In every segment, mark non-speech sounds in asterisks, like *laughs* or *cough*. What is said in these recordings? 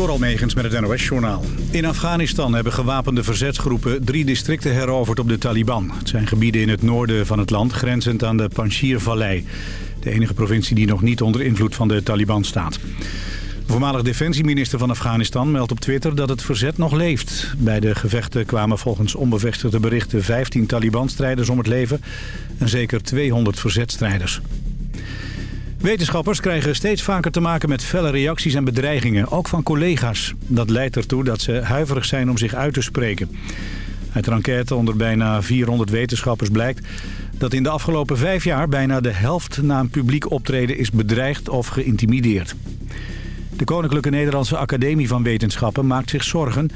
Door Almegens met het NOS-journaal. In Afghanistan hebben gewapende verzetsgroepen drie districten heroverd op de Taliban. Het zijn gebieden in het noorden van het land, grenzend aan de Panjshir-vallei. De enige provincie die nog niet onder invloed van de Taliban staat. De voormalig defensieminister van Afghanistan meldt op Twitter dat het verzet nog leeft. Bij de gevechten kwamen volgens onbevestigde berichten 15 Taliban-strijders om het leven... en zeker 200 verzetstrijders. Wetenschappers krijgen steeds vaker te maken met felle reacties en bedreigingen, ook van collega's. Dat leidt ertoe dat ze huiverig zijn om zich uit te spreken. Uit een enquête onder bijna 400 wetenschappers blijkt dat in de afgelopen vijf jaar bijna de helft na een publiek optreden is bedreigd of geïntimideerd. De Koninklijke Nederlandse Academie van Wetenschappen maakt zich zorgen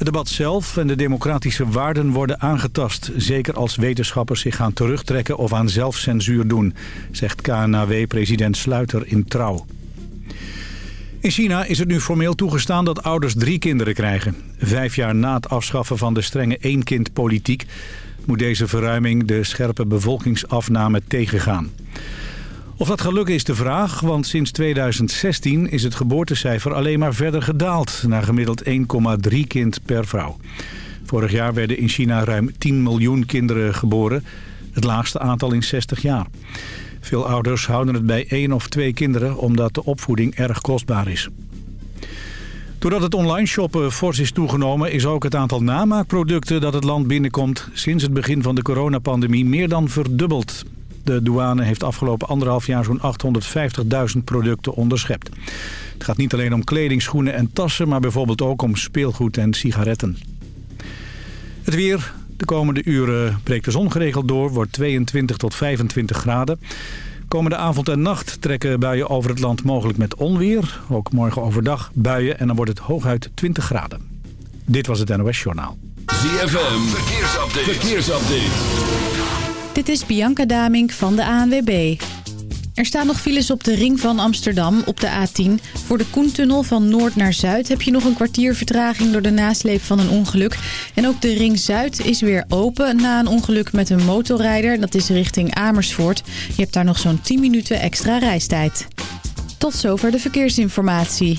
het debat zelf en de democratische waarden worden aangetast. Zeker als wetenschappers zich gaan terugtrekken of aan zelfcensuur doen, zegt KNAW-president Sluiter in Trouw. In China is het nu formeel toegestaan dat ouders drie kinderen krijgen. Vijf jaar na het afschaffen van de strenge één-kind-politiek... moet deze verruiming de scherpe bevolkingsafname tegengaan. Of dat gelukt is de vraag, want sinds 2016 is het geboortecijfer alleen maar verder gedaald... naar gemiddeld 1,3 kind per vrouw. Vorig jaar werden in China ruim 10 miljoen kinderen geboren, het laagste aantal in 60 jaar. Veel ouders houden het bij één of twee kinderen omdat de opvoeding erg kostbaar is. Doordat het online shoppen fors is toegenomen... is ook het aantal namaakproducten dat het land binnenkomt... sinds het begin van de coronapandemie meer dan verdubbeld. De douane heeft afgelopen anderhalf jaar zo'n 850.000 producten onderschept. Het gaat niet alleen om kleding, schoenen en tassen... maar bijvoorbeeld ook om speelgoed en sigaretten. Het weer. De komende uren breekt de zon geregeld door. Wordt 22 tot 25 graden. Komende avond en nacht trekken buien over het land mogelijk met onweer. Ook morgen overdag buien en dan wordt het hooguit 20 graden. Dit was het NOS Journaal. ZFM. Verkeersupdate. Verkeersupdate. Dit is Bianca Damink van de ANWB. Er staan nog files op de ring van Amsterdam op de A10. Voor de Koentunnel van Noord naar Zuid heb je nog een kwartier vertraging door de nasleep van een ongeluk. En ook de ring Zuid is weer open na een ongeluk met een motorrijder. Dat is richting Amersfoort. Je hebt daar nog zo'n 10 minuten extra reistijd. Tot zover de verkeersinformatie.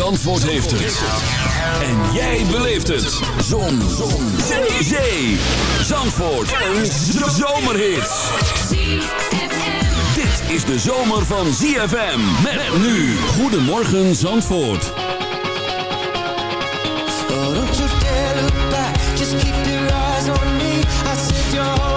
Zandvoort heeft het. En jij beleeft het. Zon. Zon. Zee. Zee. Zandvoort. Een zomerhit. Dit is de zomer van ZFM. Met nu. Goedemorgen Zandvoort. Just keep your eyes on me. I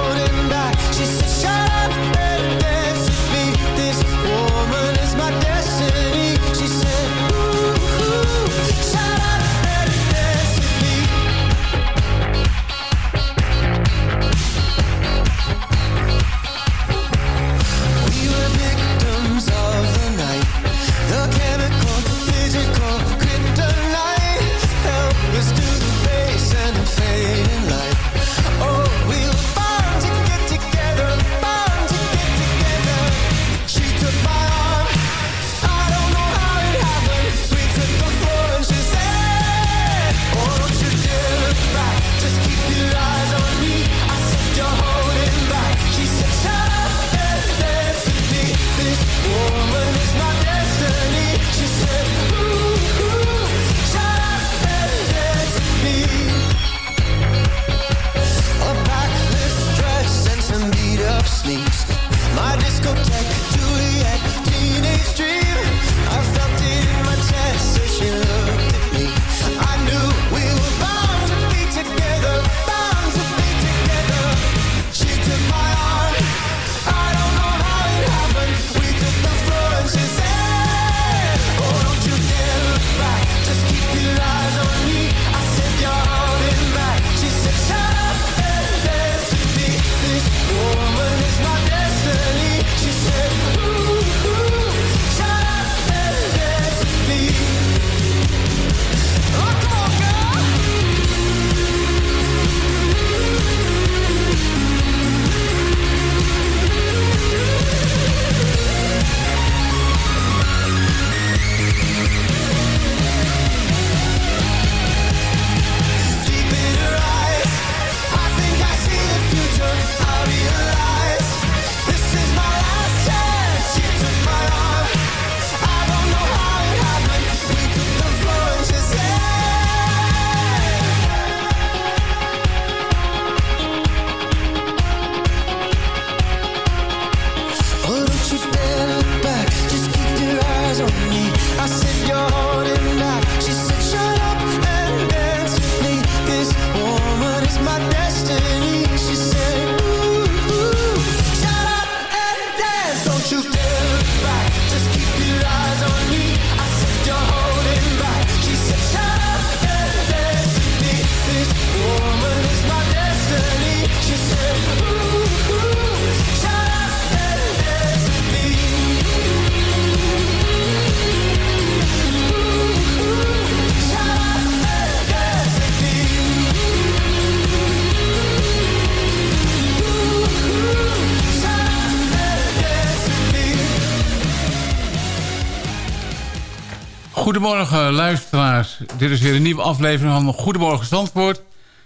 Dit is weer een nieuwe aflevering van Goedemorgen Zandvoort.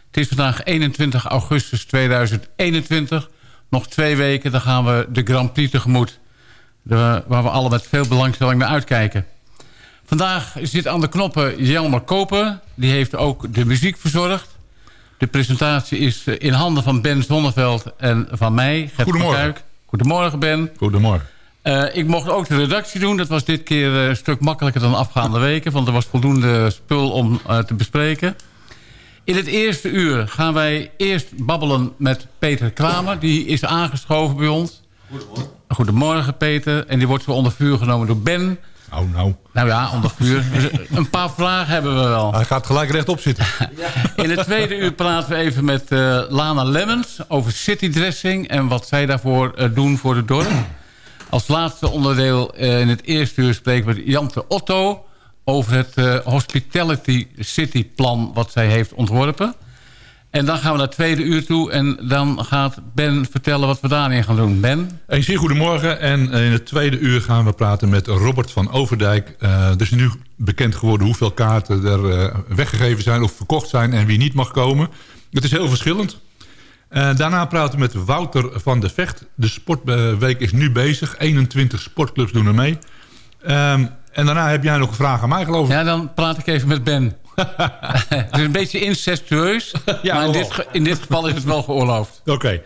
Het is vandaag 21 augustus 2021. Nog twee weken, dan gaan we de Grand Prix tegemoet. De, waar we alle met veel belangstelling naar uitkijken. Vandaag zit aan de knoppen Jelmer Koper. Die heeft ook de muziek verzorgd. De presentatie is eh, in handen van Ben Zonneveld en van mij. Gert Goedemorgen. Goedemorgen Ben. Goedemorgen. Eh, ik mocht ook de redactie doen. Dat was dit keer eh, een stuk makkelijker dan afgaande weken. Want er was voldoende spul om eh, te bespreken. In het eerste uur gaan wij eerst babbelen met Peter Kramer. Die is aangeschoven bij ons. Goedemorgen. Goedemorgen Peter. En die wordt zo onder vuur genomen door Ben. Nou, nou. Nou ja, onder vuur. *laughs* Dus een paar vragen hebben we wel. Hij gaat gelijk rechtop zitten. *laughs* In het tweede uur praten we even met Lana Lemmens over citydressing... en wat zij daarvoor doen voor het dorp. Als laatste onderdeel eh, in het eerste uur spreken we Jante Otto... over het eh, Hospitality City plan wat zij heeft ontworpen. En dan gaan we naar het tweede uur toe... en dan gaat Ben vertellen wat we daarin gaan doen. Ben? Een zeer goedemorgen. En in het tweede uur gaan we praten met Robert van Overdijk. Eh er is nu bekend geworden hoeveel kaarten er eh, weggegeven zijn... of verkocht zijn en wie niet mag komen. Het is heel verschillend. Eh, daarna praten we met Wouter van de Vecht. De sportweek is nu bezig. 21 sportclubs doen er mee. Ehm, en daarna heb jij nog een vraag aan mij, geloof ik. Ja, dan praat ik even met Ben. *laughs* het is een beetje incestueus, *laughs* Ja, maar in wel. dit, in dit geval is het wel geoorloofd. *laughs* Oké.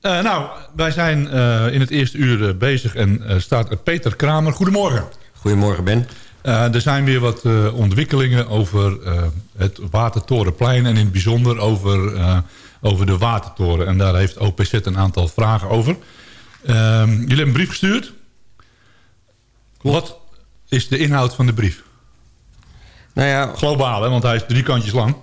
Eh, nou, wij zijn eh, in het eerste uur bezig en eh, staat er Peter Kramer. Goedemorgen. Goedemorgen Ben. Eh, er zijn weer wat eh, ontwikkelingen over eh, het Watertorenplein... en in het bijzonder over, eh, over de Watertoren. En daar heeft OPZ een aantal vragen over. Ehm, jullie hebben een brief gestuurd. Wat is de inhoud van de brief? Nou ja, Globaal, hè, want hij is drie kantjes lang.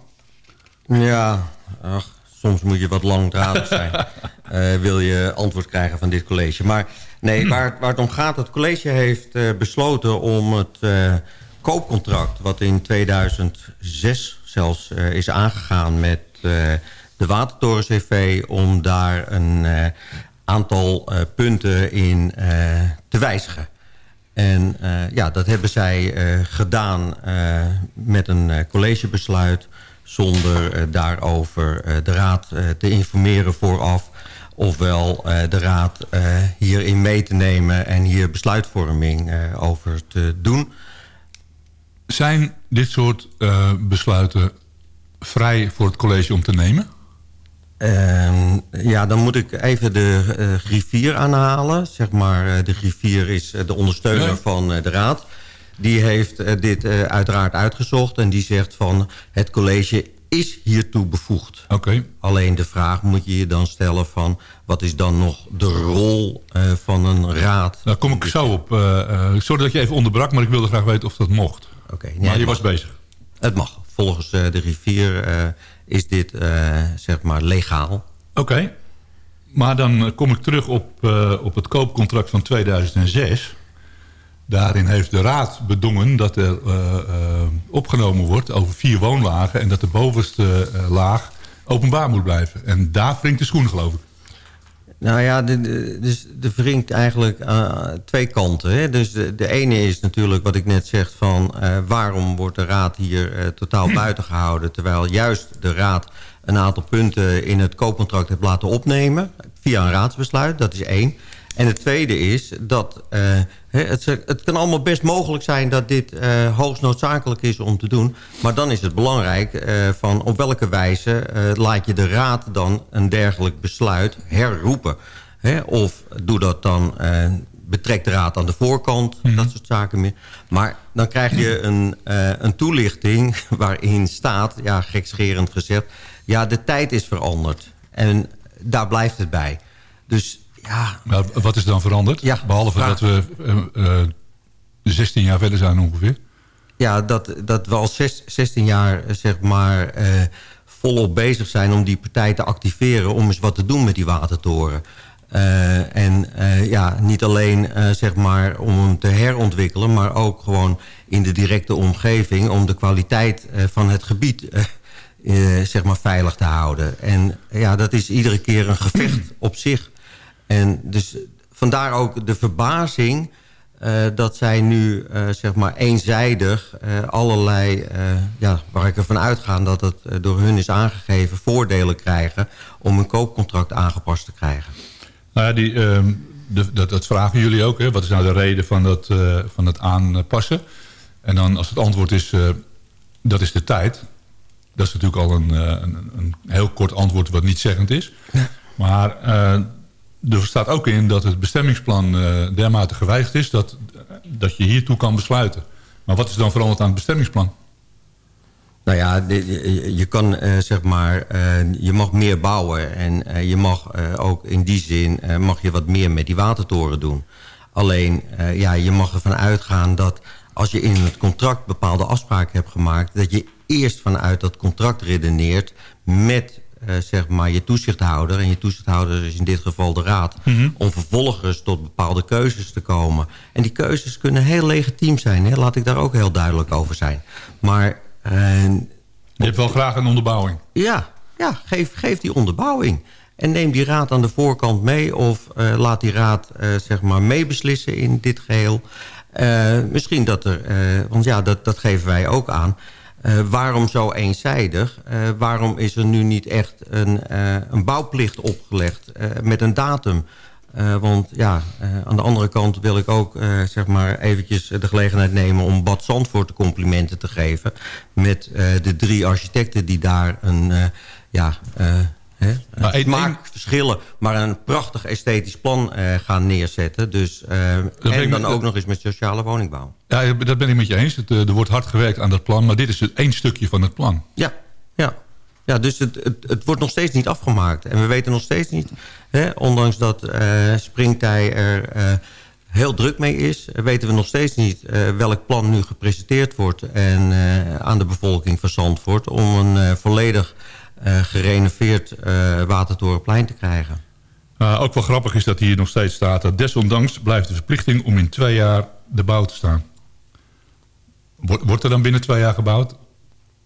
ja ach, soms moet je wat langdradig zijn. *laughs* Eh, wil je antwoord krijgen van dit college. Maar nee, *clears throat* waar, het- waar het om gaat, het college heeft eh, besloten om het eh, koopcontract... wat in 2006 zelfs is aangegaan met de Watertoren CV... om daar een eh, aantal eh, punten in eh, te wijzigen. En ja, dat hebben zij gedaan met een collegebesluit... zonder daarover de raad te informeren vooraf... ofwel de raad hierin mee te nemen en hier besluitvorming over te doen. Zijn dit soort besluiten vrij voor het college om te nemen? Ehm, ja, dan moet ik even de eh, griffier aanhalen. Zeg maar, eh, de griffier is eh, de ondersteuner Ja. van de raad. Die heeft dit uiteraard uitgezocht en die zegt van... het college is hiertoe bevoegd. Oké. Alleen de vraag moet je je dan stellen van... wat is dan nog de rol van een raad? Daar kom ik zo op. sorry dat je even onderbrak, maar ik wilde graag weten of dat mocht. Oké, nee, maar je mag. was bezig. Het mag. Volgens de rivier is dit eh, zeg maar legaal. Oké. Maar dan eh, kom ik terug op, eh, op het koopcontract van 2006. Daarin heeft de raad bedongen dat er opgenomen wordt over vier woonlagen... en dat de bovenste laag openbaar moet blijven. En daar wringt de schoen, geloof ik. Nou ja, de, de, dus er wringt eigenlijk aan twee kanten. Hè? Dus de, de ene is natuurlijk wat ik net zeg van... eh, waarom wordt de raad hier eh, totaal *clears throat* buiten gehouden... terwijl juist de raad een aantal punten in het koopcontract heeft laten opnemen... via een raadsbesluit, dat is één. En het tweede is dat het, het kan allemaal best mogelijk zijn... dat dit eh, hoogst noodzakelijk is om te doen. Maar dan is het belangrijk eh, van op welke wijze eh, laat je de raad dan een dergelijk besluit herroepen. Hè? Of doe dat dan, eh, betrek de raad aan de voorkant, dat soort zaken meer. Maar dan krijg je een, eh, een toelichting *laughs* waarin staat, ja, gekscherend gezegd... ja, de tijd is veranderd. En daar blijft het bij. Dus ja, Maar wat is dan veranderd? Ja, Behalve vraag. dat we eh, eh, 16 jaar verder zijn ongeveer. Ja, dat, dat we al zes- 16 jaar eh, zeg maar, eh, volop bezig zijn om die partij te activeren... om eens wat te doen met die watertoren. Eh, en eh, ja, niet alleen eh, zeg maar om hem te herontwikkelen... maar ook gewoon in de directe omgeving... om de kwaliteit eh, van het gebied eh, eh, zeg maar veilig te houden. En ja, dat is iedere keer een gevecht op zich. En dus vandaar ook de verbazing eh, dat zij nu eh, zeg maar eenzijdig eh, allerlei, eh, ja, waar ik ervan uitga dat het eh, door hun is aangegeven, voordelen krijgen om een koopcontract aangepast te krijgen. Nou ja, die, ehm, de, dat, dat vragen jullie ook. Hè? Wat is nou de reden van dat, eh, van het aanpassen? En dan als het antwoord is, eh, dat is de tijd. Dat is natuurlijk al een, eh, een, een heel kort antwoord wat niet zeggend is. Maar eh, er staat ook in dat het bestemmingsplan eh, dermate gewijzigd is... Dat, dat je hiertoe kan besluiten. Maar wat is dan veranderd aan het bestemmingsplan? Nou ja, je- kan eh, zeg maar, eh, je mag meer bouwen en je mag ook in die zin mag je wat meer met die watertoren doen. Alleen, ja, je mag ervan uitgaan dat als je in het contract bepaalde afspraken hebt gemaakt, dat je eerst vanuit dat contract redeneert met zeg maar je toezichthouder. En je toezichthouder is in dit geval de raad. Om vervolgens tot bepaalde keuzes te komen. En die keuzes kunnen heel legitiem zijn. Hè? Laat ik daar ook heel duidelijk over zijn. Maar eh, Je hebt wel graag een onderbouwing. ja, ja geef, geef die onderbouwing. En neem die raad aan de voorkant mee... of eh, laat die raad eh, zeg maar meebeslissen in dit geheel. Eh, misschien dat er... eh, want ja, dat, dat geven wij ook aan. Eh, waarom zo eenzijdig? Eh, waarom is er nu niet echt een, eh, een bouwplicht opgelegd met een datum? Want ja, aan de andere kant wil ik ook zeg maar eventjes de gelegenheid nemen... om Bad Zandvoort de complimenten te geven... met de drie architecten die daar een... ja, hè, Maar één- smaakverschillen, maar een prachtig esthetisch plan gaan neerzetten. Dus, en dan ook nog eens met sociale woningbouw. Ja, dat ben ik met je eens. Het, eh, er wordt hard gewerkt aan dat plan. Maar dit is het één stukje van het plan. Ja, ja. ja dus het, het, het wordt nog steeds niet afgemaakt. En we weten nog steeds niet, hè, ondanks dat eh Springtij er eh, heel druk mee is... weten we nog steeds niet welk plan nu gepresenteerd wordt... En, aan de bevolking van Zandvoort... om een volledig gerenoveerd Watertorenplein te krijgen. Ook wel grappig is dat hier nog steeds staat... dat desondanks blijft de verplichting om in twee jaar de bouw te staan. Wordt, er dan binnen twee jaar gebouwd?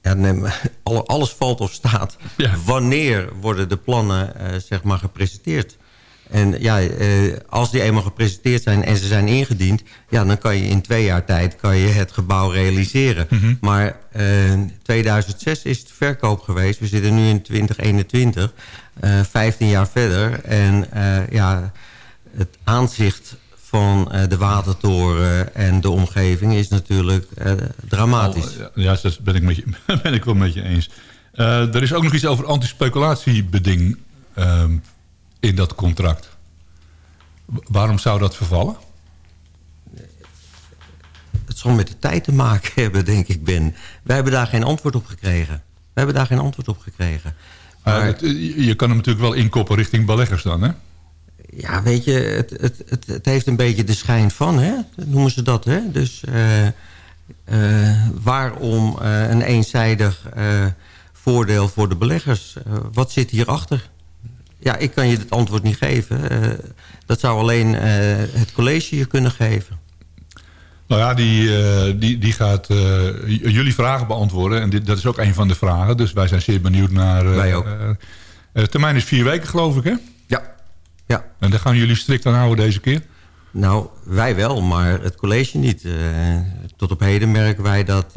Ja, nee, *laughs* alles valt of staat. Ja. Wanneer worden de plannen eh, zeg maar gepresenteerd? En ja, eh, als die eenmaal gepresenteerd zijn en ze zijn ingediend... Ja, dan kan je in twee jaar tijd kan je het gebouw realiseren. Maar eh 2006 is het verkoop geweest. We zitten nu in 2021, eh 15 jaar verder. En ja, het aanzicht van eh, de watertoren en de omgeving is natuurlijk eh, dramatisch. Oh, ja, dat ben ik, met je, *laughs* ben ik wel met je eens. Uh, er is ook nog iets over antispeculatiebeding uh, in dat contract. Waarom zou dat vervallen? Het zal met de tijd te maken *laughs* hebben, denk ik, Ben. Wij hebben daar geen antwoord op gekregen. We hebben daar geen antwoord op gekregen. Maar, Maar, het, je kan hem natuurlijk wel inkoppen richting beleggers dan, hè? Ja, weet je, het, het, het, het heeft een beetje de schijn van, hè? Noemen ze dat, hè? Dus uh, uh, waarom uh, een eenzijdig voordeel voor de beleggers? wat zit hierachter? Ja, ik kan je het antwoord niet geven. dat zou alleen het college je kunnen geven. Nou ja, die, uh, die, die gaat uh, jullie vragen beantwoorden. En dit, dat is ook een van de vragen. Dus wij zijn zeer benieuwd naar... Uh, wij ook. de termijn is vier weken, geloof ik, hè? Ja. En daar gaan jullie strikt aan houden deze keer? Nou, wij wel, maar het college niet. tot op heden merken wij dat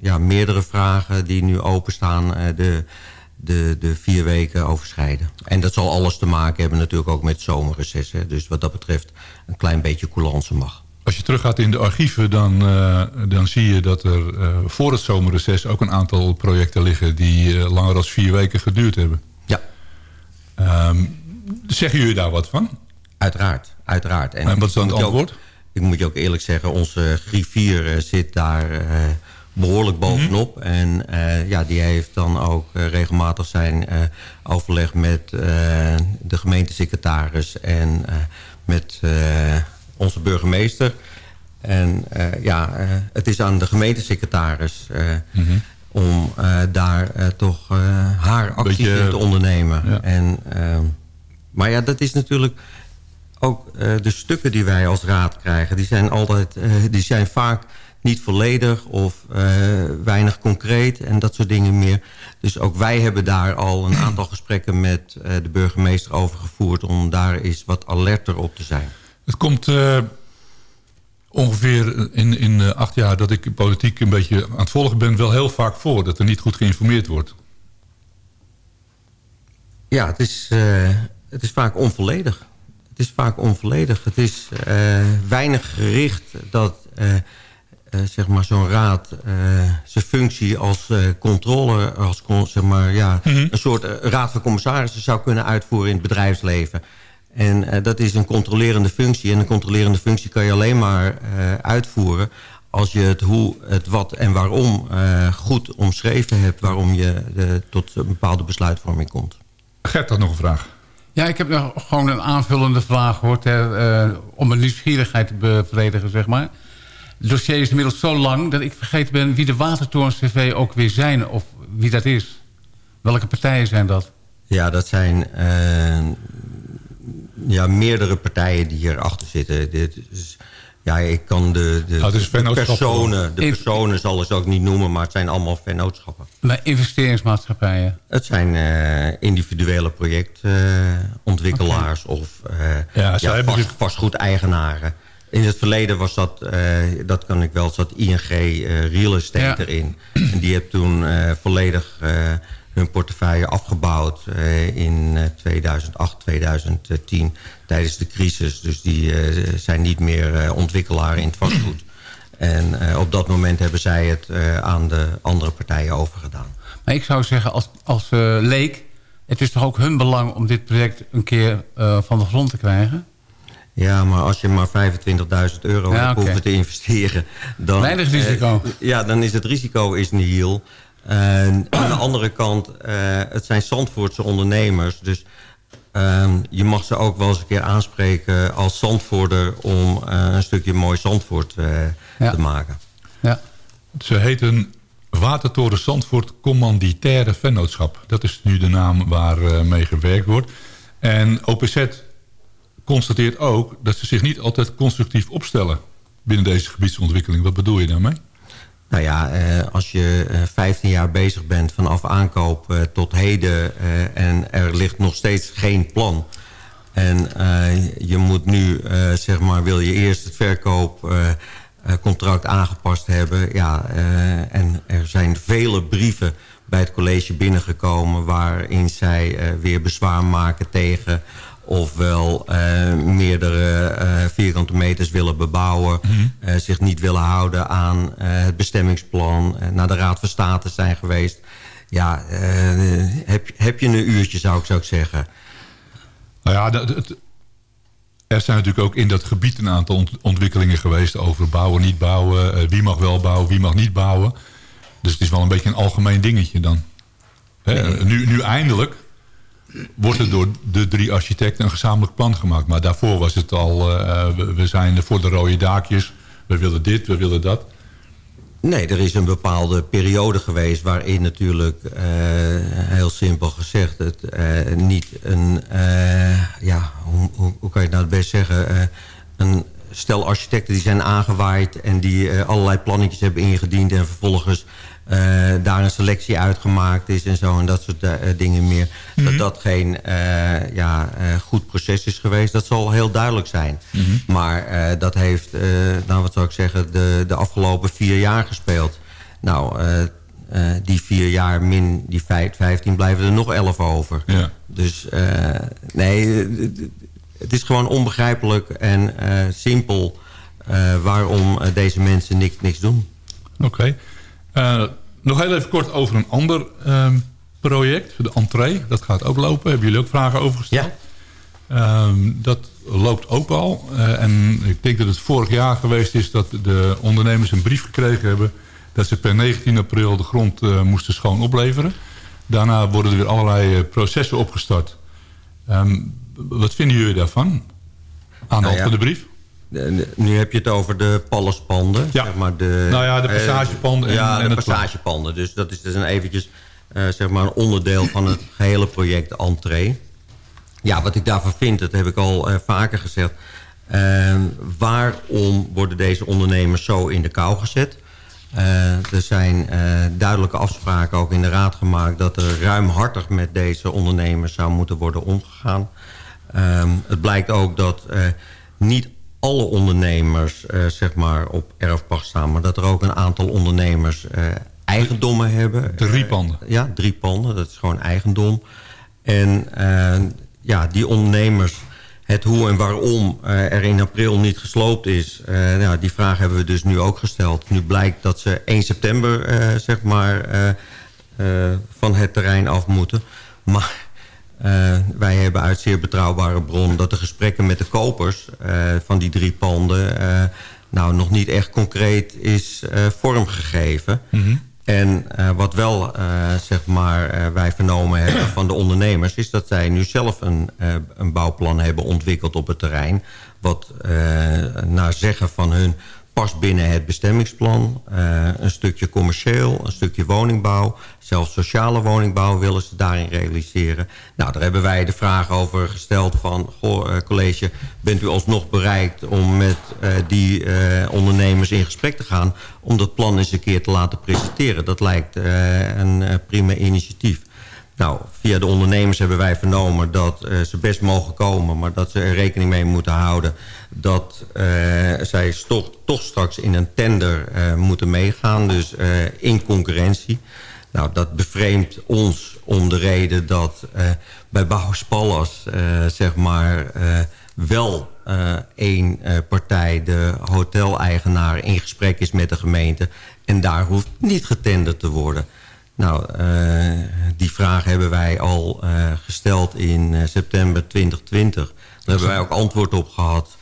ja, meerdere vragen die nu openstaan... de, de, de vier weken overschrijden. En dat zal alles te maken hebben natuurlijk ook met zomerreces. Hè? Dus wat dat betreft een klein beetje coulance mag. Als je teruggaat in de archieven, dan, dan zie je dat er voor het zomerreces ook een aantal projecten liggen die langer dan vier weken geduurd hebben. Ja. Um, zeggen jullie daar wat van? Uiteraard, uiteraard. En, en wat is dan het antwoord? Ook, ik moet je ook eerlijk zeggen, onze griffier zit daar behoorlijk bovenop. Mm -hmm. En uh, ja, die heeft dan ook uh, regelmatig zijn overleg met de gemeentesecretaris en met onze burgemeester. En ja, het is aan de gemeentesecretaris mm -hmm. om daar toch haar acties Beetje, in te ondernemen. Ja. En, maar ja, dat is natuurlijk ook de stukken die wij als raad krijgen. Die zijn altijd, die zijn vaak niet volledig of uh, weinig concreet en dat soort dingen meer. Dus ook wij hebben daar al een aantal gesprekken met de burgemeester over gevoerd... om daar eens wat alerter op te zijn. Het komt ongeveer in, in eh, acht jaar dat ik politiek een beetje aan het volgen ben... wel heel vaak voor dat er niet goed geïnformeerd wordt. Ja, het is, eh, het is vaak onvolledig. Het is vaak onvolledig. Het is eh, weinig gericht dat eh, eh, zeg maar zo'n raad eh, zijn functie als eh, controle, als zeg maar, ja, een soort raad van commissarissen zou kunnen uitvoeren in het bedrijfsleven. En eh, dat is een controlerende functie. En een controlerende functie kan je alleen maar eh, uitvoeren als je het hoe, het wat en waarom eh, goed omschreven hebt... waarom je tot een bepaalde besluitvorming komt. Gert had nog een vraag. Ja, ik heb nog gewoon een aanvullende vraag gehoord... Eh, om mijn nieuwsgierigheid te bevredigen, zeg maar. Het dossier is inmiddels zo lang dat ik vergeten ben... wie de Watertorens TV ook weer zijn of wie dat is. Welke partijen zijn dat? Ja, dat zijn eh, ja, meerdere partijen die hierachter zitten. Dit is, ja, ik kan de, de, Oh, de personen, de personen zal ik ook niet noemen, maar het zijn allemaal vennootschappen. Bij investeringsmaatschappijen. Het zijn eh, individuele projectontwikkelaars of eh, Ja, vast, vastgoedeigenaren. In het verleden was dat, eh, dat kan ik wel, zat ING eh, Real Estate Ja. erin. En die heeft toen eh, volledig eh, hun portefeuille afgebouwd eh, in eh, 2008, 2010 tijdens de crisis. Dus die eh, zijn niet meer eh, ontwikkelaar in het vastgoed. En eh, op dat moment hebben zij het eh, aan de andere partijen overgedaan. Maar ik zou zeggen, als, als eh, leek... het is toch ook hun belang om dit project een keer eh, van de grond te krijgen? Ja, maar als je maar 25.000 euro Ja, hebt hoeven te investeren... Dan, Weinig risico. eh, ja, dan is het risico is nihil. En aan de andere kant, eh, het zijn Zandvoortse ondernemers. Dus ehm, je mag ze ook wel eens een keer aanspreken als Zandvoorder... om eh, een stukje mooi Zandvoort eh, Ja. te maken. Ja. Ze heten Watertoren Zandvoort Commanditaire Vennootschap. Dat is nu de naam waar eh, mee gewerkt wordt. En OPZ constateert ook dat ze zich niet altijd constructief opstellen... binnen deze gebiedsontwikkeling. Wat bedoel je daarmee? Nou ja, eh, als je eh, 15 jaar bezig bent vanaf aankoop eh, tot heden... eh, en er ligt nog steeds geen plan... en eh, je moet nu, eh, zeg maar, wil je eerst het verkoopcontract aangepast hebben... ja, eh, en er zijn vele brieven bij het college binnengekomen... waarin zij eh, weer bezwaar maken tegen ofwel eh, meerdere eh, vierkante meters willen bebouwen... eh, zich niet willen houden aan het bestemmingsplan... naar de Raad van State zijn geweest. Ja, heb, heb je een uurtje, zou ik zo zeggen. Nou ja, dat- er zijn natuurlijk ook in dat gebied een aantal ont- ontwikkelingen geweest... over bouwen, niet bouwen, wie mag wel bouwen, wie mag niet bouwen. Dus het is wel een beetje een algemeen dingetje dan. Hè, nu, nu eindelijk wordt er door de drie architecten een gezamenlijk plan gemaakt. Maar daarvoor was het al, eh, we, zijn voor de rode daakjes... we willen dit, we willen dat. Nee, er is een bepaalde periode geweest waarin natuurlijk, eh, heel simpel gezegd, het eh, niet een, ja, hoe, hoe, kan je het nou het best zeggen, een stel architecten die zijn aangewaaid en die allerlei plannetjes hebben ingediend en vervolgens daar een selectie uitgemaakt is en zo en dat soort eh, dingen meer. Dat dat geen eh, ja, eh, goed proces is geweest, dat zal heel duidelijk zijn. Maar eh, dat heeft, eh, nou wat zou ik zeggen, de, de afgelopen vier jaar gespeeld. Nou, eh, eh, die vier jaar min die vijf- 15 blijven er nog elf over. Ja. Dus eh, nee, eh, het is gewoon onbegrijpelijk en eh, simpel eh, waarom eh, deze mensen niks, niks doen. Oké. Eh, nog heel even kort over een ander ehm, project. De entree, dat gaat ook lopen. Hebben jullie ook vragen over gesteld? Ehm, dat loopt ook al. Eh, en ik denk dat het vorig jaar geweest is dat de ondernemers een brief gekregen hebben... dat ze per 19 april de grond eh, moesten schoon opleveren. Daarna worden er weer allerlei processen opgestart. Ehm, wat vinden jullie daarvan? Aan de hand Nou ja. van de brief? De- Nu heb je het over de pallenspanden. Ja. Zeg maar de, Nou ja, de eh, passagepanden en- ja, de passagepanden. Dus dat is dus een eventjes eh, zeg maar een onderdeel van het *clears throat* gehele project Entree. Ja, wat ik daarvan vind, dat heb ik al eh, vaker gezegd. Eh, waarom worden deze ondernemers zo in de kou gezet? Eh, er zijn eh, duidelijke afspraken ook in de raad gemaakt... dat er ruimhartig met deze ondernemers zou moeten worden omgegaan. Ehm, het blijkt ook dat eh, niet alle ondernemers eh, zeg maar op erfpacht staan... maar dat er ook een aantal ondernemers eh, eigendommen hebben. Drie panden. Eh, ja, drie panden. Dat is gewoon eigendom. En ja, die ondernemers, het hoe en waarom er in april niet gesloopt is... nou, die vraag hebben we dus nu ook gesteld. Nu blijkt dat ze 1 september zeg maar, van het terrein af moeten. Maar eh, wij hebben uit zeer betrouwbare bron... dat de gesprekken met de kopers eh, van die drie panden... eh, nou, nog niet echt concreet is vormgegeven. En eh, wat wel zeg maar, wij vernomen hebben van de ondernemers... is dat zij nu zelf een, een bouwplan hebben ontwikkeld op het terrein... wat naar zeggen van hun past binnen het bestemmingsplan. Eh, een stukje commercieel, een stukje woningbouw. Zelfs sociale woningbouw willen ze daarin realiseren. Nou, daar hebben wij de vraag over gesteld van... Goh, eh, college, bent u alsnog bereid om met eh, die ondernemers in gesprek te gaan... om dat plan eens een keer te laten presenteren? Dat lijkt een prima initiatief. Nou, via de ondernemers hebben wij vernomen dat eh, ze best mogen komen... maar dat ze er rekening mee moeten houden... dat eh, zij toch, toch straks in een tender eh, moeten meegaan. Dus in concurrentie. Nou, dat bevreemdt ons om de reden dat bij Bouwers Pallas... zeg maar wel één partij, de hoteleigenaar... in gesprek is met de gemeente... en daar hoeft niet getenderd te worden... Nou, eh, die vraag hebben wij al eh, gesteld in eh, september 2020. Daar hebben wij ook antwoord op gehad.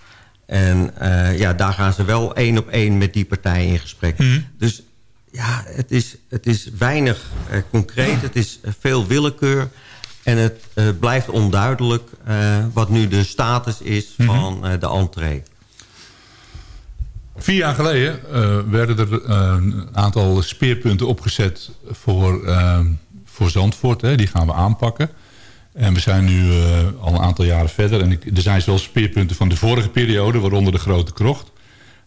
En ja, daar gaan ze wel één op één met die partij in gesprek. Dus ja, het is, het is weinig concreet. Het is veel willekeur. En het blijft onduidelijk wat nu de status is van eh, de entree. Vier jaar geleden eh, werden er eh, een aantal speerpunten opgezet voor, eh, voor Zandvoort. Hè. Die gaan we aanpakken. En we zijn nu al een aantal jaren verder. En ik, er zijn zelfs speerpunten van de vorige periode, waaronder de Grote Krocht.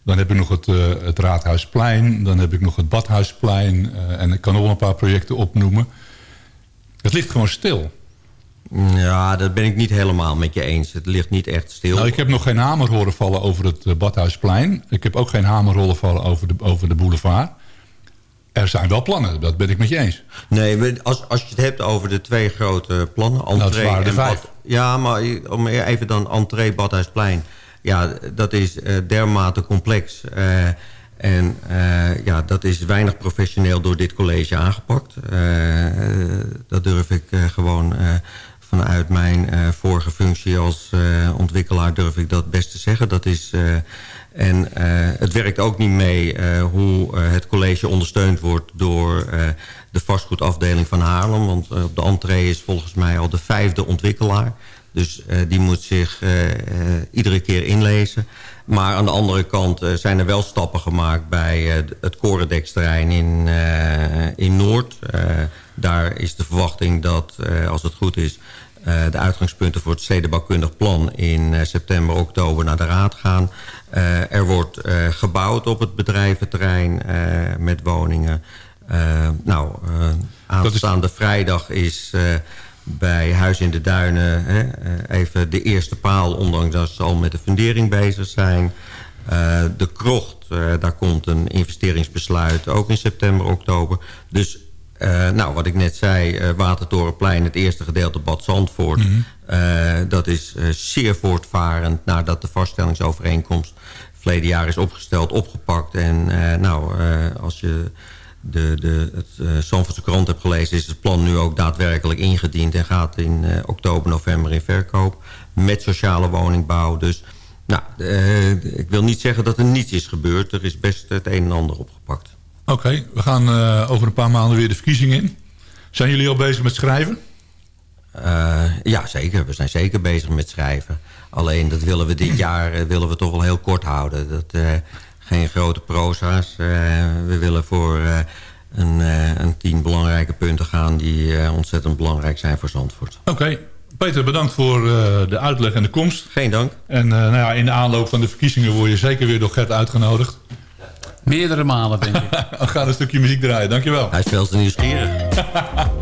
Dan heb ik nog het, het Raadhuisplein. Dan heb ik nog het Badhuisplein. en ik kan nog een paar projecten opnoemen. Het ligt gewoon stil. Ja, dat ben ik niet helemaal met je eens. Het ligt niet echt stil. Nou, ik heb nog geen hamer horen vallen over het eh, Badhuisplein. Ik heb ook geen hamer horen vallen over de, over de boulevard. Er zijn wel plannen, dat ben ik met je eens. Nee, als, als je het hebt over de twee grote plannen... Nou, entree en vijf. bad- Ja, maar om even dan entree Badhuisplein. Ja, dat is eh, dermate complex. eh, en ja, dat is weinig professioneel door dit college aangepakt. Dat durf ik gewoon vanuit mijn eh, vorige functie als eh, ontwikkelaar... durf ik dat best te zeggen. Dat is... eh, en het werkt ook niet mee hoe het college ondersteund wordt door de vastgoedafdeling van Haarlem. Want op de entree is volgens mij al de vijfde ontwikkelaar. Dus die moet zich iedere keer inlezen. Maar aan de andere kant zijn er wel stappen gemaakt bij het Corendeksterrein in, in Noord. Daar is de verwachting dat, eh, als het goed is... eh, de uitgangspunten voor het stedenbouwkundig plan in eh, september, oktober naar de raad gaan. Er wordt gebouwd op het bedrijventerrein met woningen. Nou, aanstaande vrijdag is bij Huis in de Duinen hè, even de eerste paal... ondanks dat ze al met de fundering bezig zijn. Eh, de krocht, daar komt een investeringsbesluit ook in september, oktober. Dus eh, nou, wat ik net zei, eh, Watertorenplein, het eerste gedeelte Bad Zandvoort... eh, dat is zeer voortvarend nadat de vaststellingsovereenkomst... verleden jaar is opgesteld, opgepakt. En nou, als je de, de, het uh, Zandvoortse krant hebt gelezen... is het plan nu ook daadwerkelijk ingediend... en gaat in oktober, november in verkoop... met sociale woningbouw. Dus nou, ik wil niet zeggen dat er niets is gebeurd. Er is best het een en ander opgepakt. Oké, we gaan eh, over een paar maanden weer de verkiezingen in. Zijn jullie al bezig met schrijven? Uh, ja, zeker. We zijn zeker bezig met schrijven. Alleen dat willen we dit jaar uh, willen we toch wel heel kort houden. Dat, uh, geen grote proza's. We willen voor een, een, tien belangrijke punten gaan... die ontzettend belangrijk zijn voor Zandvoort. Oké. Okay. Peter, bedankt voor de uitleg en de komst. Geen dank. En nou ja, in de aanloop van de verkiezingen word je zeker weer door Gert uitgenodigd. Meerdere malen, denk ik. *laughs* We gaan een stukje muziek draaien. Dankjewel. Hij is veel te nieuwsgierig. *laughs*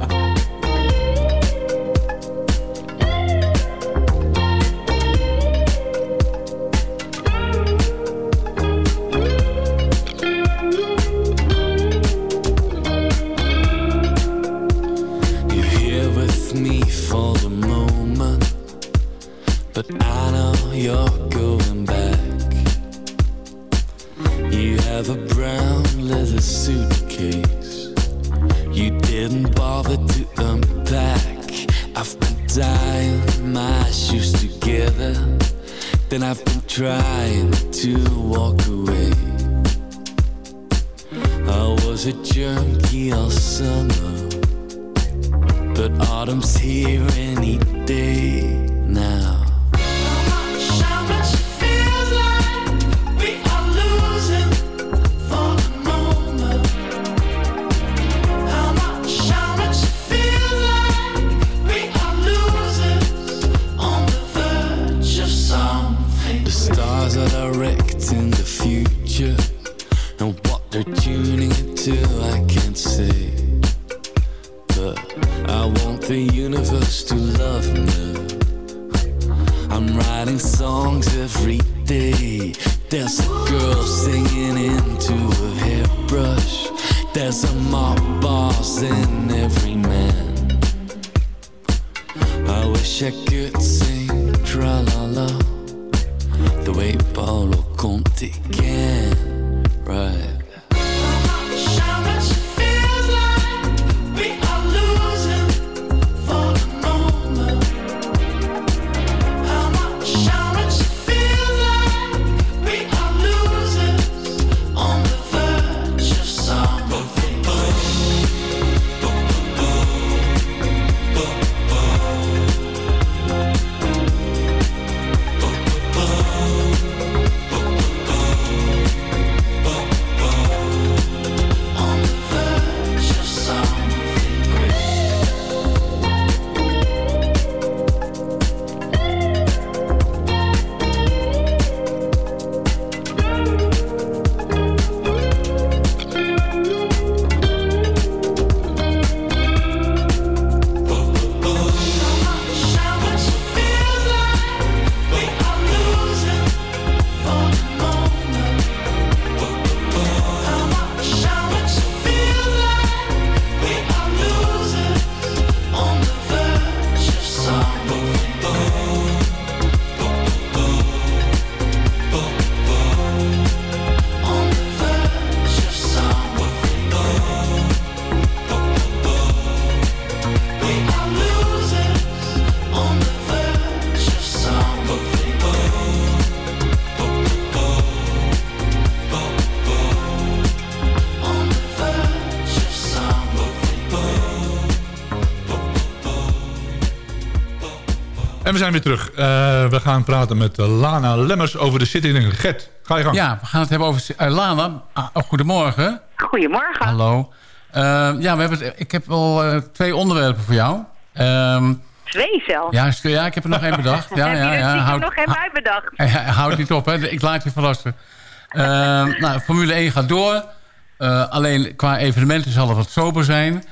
we zijn weer terug. Eh, we gaan praten met eh, Lana Lemmers over de zitting. Gert, ga je gang. Ja, we gaan het hebben over... Uh, Lana, ah, oh, goedemorgen. Goedemorgen. Hallo. Uh, ja, we hebben ik heb wel uh, twee onderwerpen voor jou. Um, twee zelfs? Ja, ja, ik heb er nog één *laughs* bedacht. Ja, heb ja, ja, er houd, nog geen uitbedacht? *laughs* Houd niet op, hè. ik laat je verrassen. Uh, *laughs* nou, Formule 1 gaat door. alleen qua evenementen zal het wat sober zijn.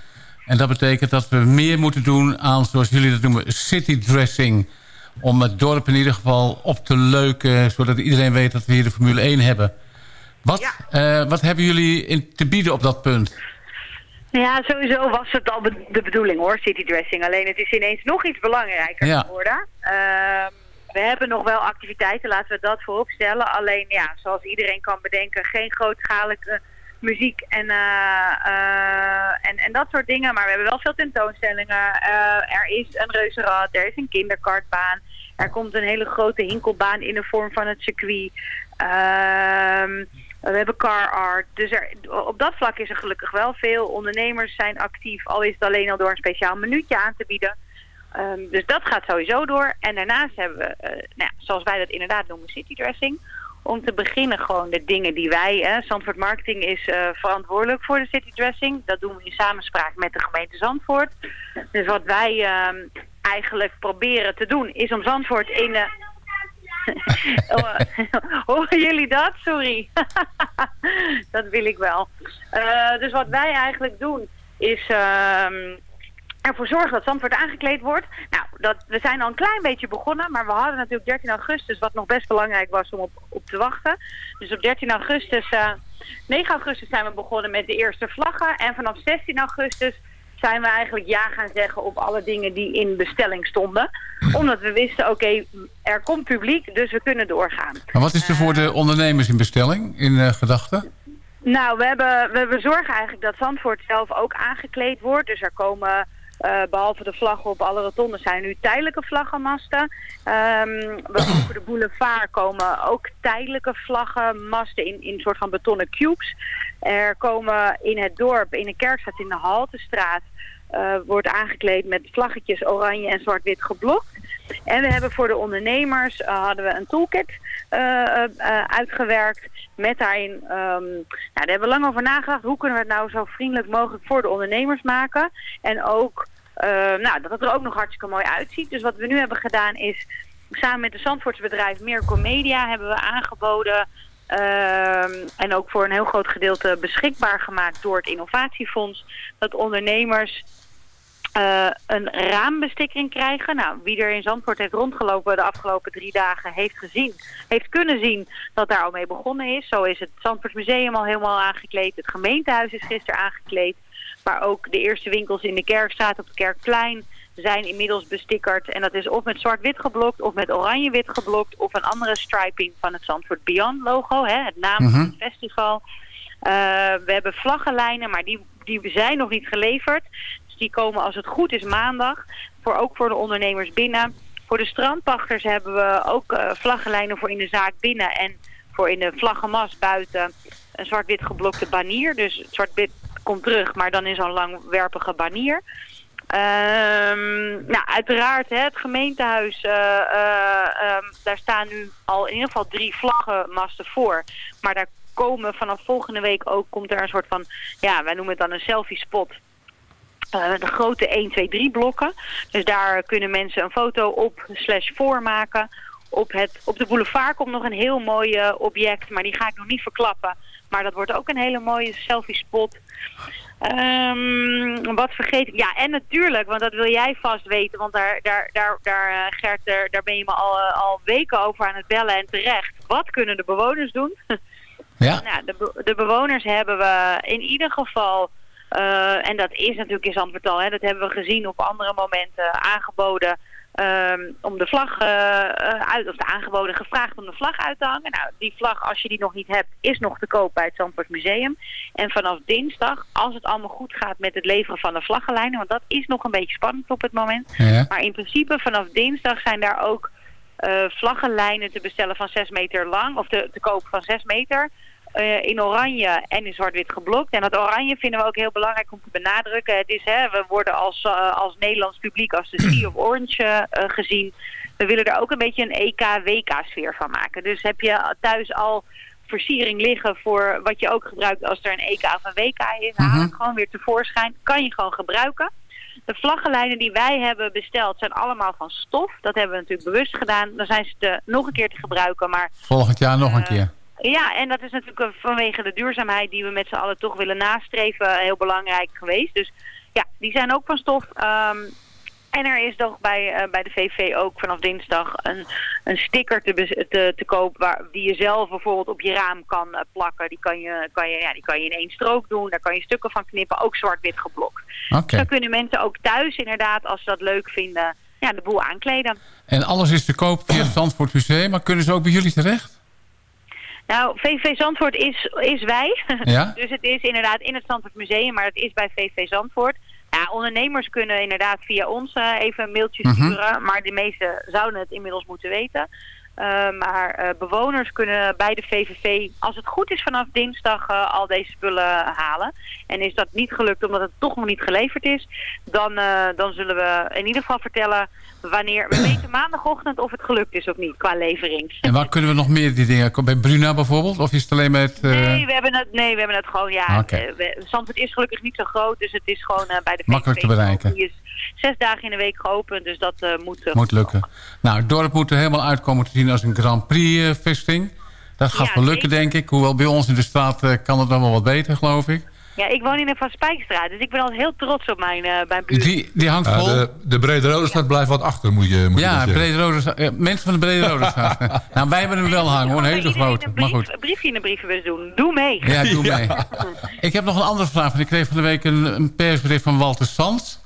En dat betekent dat we meer moeten doen aan, zoals jullie dat noemen, city dressing. Om het dorp in ieder geval op te leuken, zodat iedereen weet dat we hier de Formule 1 hebben. Wat, ja. uh, wat hebben jullie in te bieden op dat punt? Ja, sowieso was het al de bedoeling hoor, city dressing. Alleen het is ineens nog iets belangrijker ja. geworden. Uh, we hebben nog wel activiteiten, laten we dat voorop stellen. Alleen ja, zoals iedereen kan bedenken, geen grootschalige muziek en, uh, uh, en, en dat soort dingen. Maar we hebben wel veel tentoonstellingen. Uh, er is een reuzenrad, er is een kinderkartbaan. Er komt een hele grote hinkelbaan in de vorm van het circuit. Ehm, we hebben car art. Dus op dat vlak is er gelukkig wel veel. Ondernemers zijn actief, al is het alleen al door een speciaal minuutje aan te bieden. Um, dus dat gaat sowieso door. En daarnaast hebben we, nou zoals wij dat inderdaad noemen, city dressing om te beginnen gewoon de dingen die wij... Hè, Zandvoort Marketing is uh, verantwoordelijk voor de city dressing. Dat doen we in samenspraak met de gemeente Zandvoort. Dus wat wij uh, eigenlijk proberen te doen is om Zandvoort in... Uh, *laughs* *laughs* Horen jullie dat? Sorry. *laughs* dat wil ik wel. Uh, dus wat wij eigenlijk doen is... Ervoor zorgen dat Zandvoort aangekleed wordt. Nou, dat, we zijn al een klein beetje begonnen, maar we hadden natuurlijk 13 augustus, wat nog best belangrijk was om op, op te wachten. Dus op 13 augustus, uh, 9 augustus zijn we begonnen met de eerste vlaggen. En vanaf 16 augustus zijn we eigenlijk ja gaan zeggen op alle dingen die in bestelling stonden. Omdat we wisten, oké, er komt publiek, dus we kunnen doorgaan. Maar wat is er voor de ondernemers in bestelling, in uh, gedachten? Nou, we, hebben, we zorgen eigenlijk dat Zandvoort zelf ook aangekleed wordt. Dus er komen uh, behalve de vlaggen op alle rotondes zijn nu tijdelijke vlaggenmasten. Um, boven de boulevard komen ook tijdelijke vlaggenmasten in, in een soort van betonnen cubes. Er komen in het dorp, in de kerkstraat, in de Haltestraat... Uh, wordt aangekleed met vlaggetjes oranje en zwart-wit geblokt. En we hebben voor de ondernemers uh, hadden we een toolkit uitgewerkt. Met daarin, um, nou, daar hebben we lang over nagedacht. Hoe kunnen we het nou zo vriendelijk mogelijk voor de ondernemers maken? En ook nou, dat het er ook nog hartstikke mooi uitziet. Dus wat we nu hebben gedaan is, samen met de Zandvoortse bedrijf Miracle Media hebben we aangeboden... Uh, en ook voor een heel groot gedeelte beschikbaar gemaakt door het innovatiefonds... dat ondernemers uh, een raambestikking krijgen. Nou, wie er in Zandvoort heeft rondgelopen de afgelopen drie dagen heeft gezien, heeft kunnen zien dat daar al mee begonnen is. Zo is het Zandvoortsmuseum al helemaal aangekleed. Het gemeentehuis is gisteren aangekleed. Maar ook de eerste winkels in de Kerkstraat op het Kerkplein zijn inmiddels bestickerd. En dat is of met zwart-wit geblokt of met oranje-wit geblokt... of een andere striping van het Zandvoort Beyond logo, hè, het naam van het festival. Uh, we hebben vlaggenlijnen, maar die, die zijn nog niet geleverd. Dus die komen als het goed is maandag. Voor, ook voor de ondernemers binnen. Voor de strandpachters hebben we ook uh, vlaggenlijnen voor in de zaak binnen. En voor in de vlaggenmas buiten een zwart-wit geblokte banier. Dus zwart-wit komt terug, maar dan in zo'n langwerpige banier. Um, nou, uiteraard, hè, het gemeentehuis, uh, uh, um, daar staan nu al in ieder geval drie vlaggenmasten voor. Maar daar komen vanaf volgende week ook, komt er een soort van, ja, wij noemen het dan een selfie spot. Uh, de grote 1, 2, 3 blokken. Dus daar kunnen mensen een foto op slash voor maken. Op, het, op de boulevard komt nog een heel mooi object, maar die ga ik nog niet verklappen. Maar dat wordt ook een hele mooie selfie spot. Um, wat vergeet ik? Ja, en natuurlijk, want dat wil jij vast weten. Want daar, daar, daar, daar Gert, daar, daar ben je me al, al weken over aan het bellen en terecht. Wat kunnen de bewoners doen? Ja. *laughs* nou, de, de bewoners hebben we in ieder geval... Uh, en dat is natuurlijk in Zandvoort hè, dat hebben we gezien op andere momenten aangeboden... Um, om de vlag uh, uit, of de aangeboden gevraagd om de vlag uit te hangen. Nou, die vlag, als je die nog niet hebt, is nog te koop bij het Zandvoort Museum. En vanaf dinsdag, als het allemaal goed gaat met het leveren van de vlaggenlijnen, want dat is nog een beetje spannend op het moment. Ja. Maar in principe, vanaf dinsdag zijn daar ook uh, vlaggenlijnen te bestellen van 6 meter lang, of te, te koop van 6 meter. Uh, in oranje en in zwart-wit geblokt. En dat oranje vinden we ook heel belangrijk om te benadrukken. Het is, hè, we worden als, uh, als Nederlands publiek als de Sea of Orange uh, gezien. We willen er ook een beetje een EK-WK-sfeer van maken. Dus heb je thuis al versiering liggen voor wat je ook gebruikt als er een EK of een WK is. Haal Mhm. het gewoon weer tevoorschijn. Kan je gewoon gebruiken. De vlaggenlijnen die wij hebben besteld zijn allemaal van stof. Dat hebben we natuurlijk bewust gedaan. Dan zijn ze te, nog een keer te gebruiken. Maar Volgend jaar nog een Eh, keer. Ja, en dat is natuurlijk eh, vanwege de duurzaamheid die we met z'n allen toch willen nastreven eh, heel belangrijk geweest. Dus ja, die zijn ook van stof. Ehm, en er is toch bij, uh, bij de VV ook vanaf dinsdag een, een sticker te, te, te koop waar, die je zelf bijvoorbeeld op je raam kan uh, plakken. Die kan, je, kan je, ja, die kan je in één strook doen, daar kan je stukken van knippen, ook zwart-wit geblokt. Oké. Okay. Dan kunnen mensen ook thuis inderdaad, als ze dat leuk vinden, ja, de boel aankleden. En alles is te koop via het Zandvoort Museum, maar kunnen ze ook bij jullie terecht? Nou, VV Zandvoort is, is wij. *laughs* Ja? dus het is inderdaad in het Zandvoort Museum, maar het is bij VV Zandvoort. Ja, ondernemers kunnen inderdaad via ons uh, even een mailtje sturen, mm -hmm. maar de meesten zouden het inmiddels moeten weten. Uh, maar uh, bewoners kunnen bij de VVV, als het goed is vanaf dinsdag, uh, al deze spullen halen. En is dat niet gelukt omdat het toch nog niet geleverd is, dan, dan zullen we in ieder geval vertellen wanneer... We weten *clears throat* maandagochtend of het gelukt is of niet qua levering. En waar kunnen we nog meer die dingen? Bij Bruna bijvoorbeeld? Of is het alleen met... Nee, we hebben het, nee, we hebben het gewoon, ja... Okay. Zandvoort is gelukkig niet zo groot, dus het is gewoon bij de VVV. Makkelijk te bereiken. Die is zes dagen in de week geopend, dus dat moet... moet lukken. Komen. Nou, het dorp moet er helemaal uitkomen te zien als een Grand Prix-vesting. Dat gaat ja, wel lukken, zeker. denk ik. Hoewel bij ons in de straat uh, kan het nog wel wat beter, geloof ik. Ja, ik woon in een Van Spijkstraat, dus ik ben altijd heel trots op mijn, uh, mijn buurt. Die, die hangt vol. de, de Brede Rode staat blijft wat achter, moet je, moet je ja, dan zeggen. brede eh, mensen van de Brede Rode Straat. *laughs* nou, wij hebben hem wel hangen, hoor, een hele grote. Een, Maar goed. een briefje in de brievenbus doen. Doe mee. Ja, doe *laughs* mee. Ik heb nog een andere vraag. want Ik kreeg van de week een, een persbericht van Walter Sands.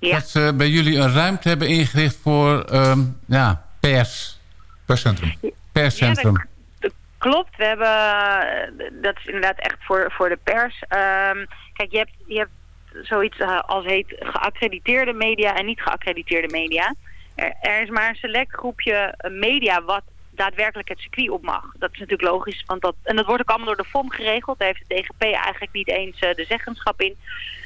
Ja. Dat ze bij jullie een ruimte hebben ingericht voor ehm, ja, pers. Perscentrum. Perscentrum. Ja, dat, dat klopt. We hebben, eh, dat is inderdaad echt voor, voor de pers. Ehm, kijk, je hebt, je hebt zoiets eh, als heet geaccrediteerde media en niet geaccrediteerde media. Er, er is maar een select groepje eh, media wat daadwerkelijk het circuit op mag. Dat is natuurlijk logisch, want dat, en dat wordt ook allemaal door de FOM geregeld. Daar heeft de DGP eigenlijk niet eens de zeggenschap in.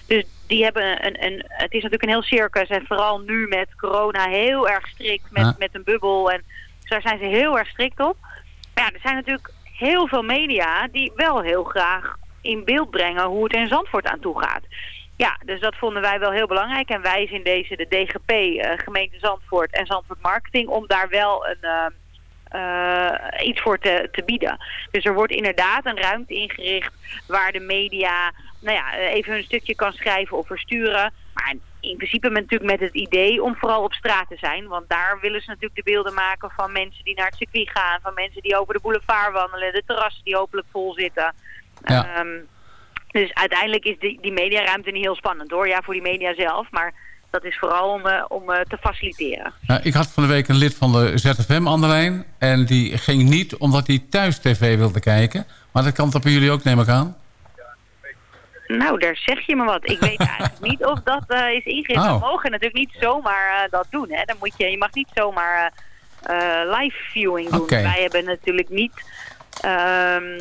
Dus die hebben een, een, het is natuurlijk een heel circus. En vooral nu met corona heel erg strikt met, Ja. met een bubbel. En dus daar zijn ze heel erg strikt op. Maar ja, er zijn natuurlijk heel veel media die wel heel graag in beeld brengen hoe het in Zandvoort aan toe gaat. Ja, dus dat vonden wij wel heel belangrijk. En wij zijn deze de DGP, eh, gemeente Zandvoort en Zandvoort Marketing, om daar wel een, eh, iets voor te, te bieden. Dus er wordt inderdaad een ruimte ingericht waar de media nou ja, eh, even hun stukje kan schrijven of versturen. Maar in principe met, natuurlijk met het idee om vooral op straat te zijn. Want daar willen ze natuurlijk de beelden maken van mensen die naar het circuit gaan. Van mensen die over de boulevard wandelen. De terrassen die hopelijk vol zitten. Ja. Ehm, dus uiteindelijk is die, die mediaruimte niet heel spannend hoor. Ja, voor die media zelf. Maar dat is vooral om, eh, om eh, te faciliteren. Nou, ik had van de week een lid van de ZFM aan de lijn. En die ging niet omdat hij thuis tv wilde kijken. Maar dat kan toch bij jullie ook, neem ik aan? Nou, daar zeg je me wat. Ik weet *laughs* eigenlijk niet of dat eh, is ingericht. Oh. We mogen natuurlijk niet zomaar dat doen. Hè. Dan moet je, je mag niet zomaar live viewing doen. Wij hebben natuurlijk niet ehm,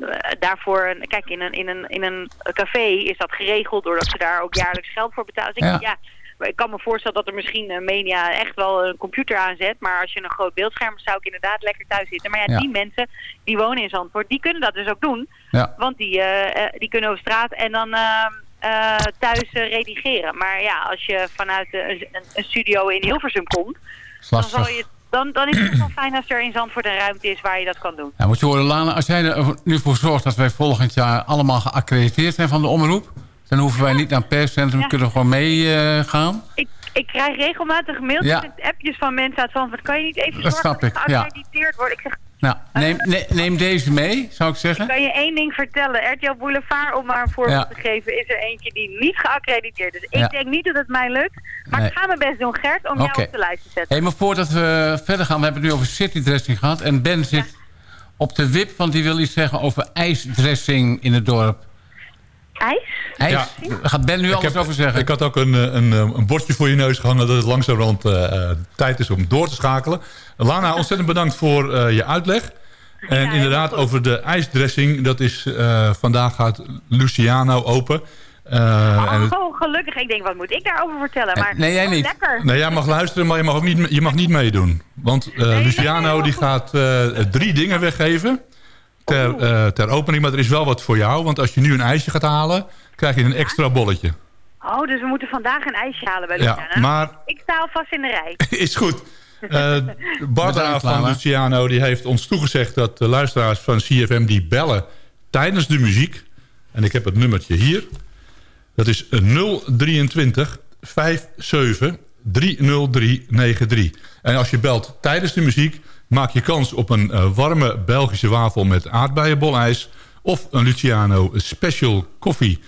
eh, daarvoor... Kijk, in een, in, een, in een café is dat geregeld doordat ze daar ook jaarlijks geld voor betalen. Dus ik, Ja. Ik kan me voorstellen dat er misschien een media echt wel een computer aanzet. Maar als je een groot beeldscherm zou ik inderdaad lekker thuis zitten. Maar ja, Ja. die mensen die wonen in Zandvoort, die kunnen dat dus ook doen. Ja. Want die, eh, eh, die kunnen over straat en dan eh, eh, thuis eh, redigeren. Maar ja, als je vanuit eh, een, een- studio in Hilversum komt, dan, zal je, dan, dan is het wel fijn als er in Zandvoort een ruimte is waar je dat kan doen. Ja, moet je horen, Lana, als jij er nu voor zorgt dat wij volgend jaar allemaal geaccrediteerd zijn van de omroep... dan hoeven wij niet naar het perscentrum, Ja. kunnen we gewoon meegaan. Ik, ik krijg regelmatig mailtjes Ja. en appjes van mensen uit Zandvoort. Kan je niet even Dat zorgen snap dat ik, geaccrediteerd wordt? Ik zeg, Nou, neem, ne- neem deze mee, zou ik zeggen. kan je één ding vertellen? RTL Boulevard, om maar een voorbeeld Ja. te geven, is er eentje die niet geaccrediteerd is. Ik Ja. denk niet dat het mij lukt, maar Nee. ik ga mijn best doen, Gert, om jou op de lijst te zetten. Hey, maar voordat we verder gaan, we hebben het nu over citydressing gehad. En Ben zit op de wip, want die wil iets zeggen over ijsdressing in het dorp. IJs? IJs? Ja. Daar gaat Ben nu alles heb- over zeggen. Ik had ook een, eh, een, eh, een bordje voor je neus gehangen... dat het langzamerhand eh, eh, tijd is om door te schakelen. Lana, *laughs* ontzettend bedankt voor eh, je uitleg. En Ja, inderdaad, over de ijsdressing... dat is, eh, vandaag gaat Luciano open. Eh, het- Oh, gelukkig. Ik denk, wat moet ik daarover vertellen? Maar, nee, jij oh, niet. Lekker. Nee, jij mag luisteren, maar je mag ook niet, je mag niet meedoen. Want eh, nee, Luciano die goed. gaat eh, drie dingen weggeven ter, eh, ter opening. Maar er is wel wat voor jou. Want als je nu een ijsje gaat halen, krijg je een extra bolletje. Oh, dus we moeten vandaag een ijsje halen bij Ja, Luciana. maar Ik sta alvast in de rij. *laughs* is goed. Eh *laughs* Barbara van. Luciano die heeft ons toegezegd dat de luisteraars van CFM die bellen tijdens de muziek. En ik heb het nummertje hier. Dat is 023 57 30393. En als je belt tijdens de muziek... maak je kans op een eh, warme Belgische wafel met aardbeienbolijs... of een Luciano Special Coffee.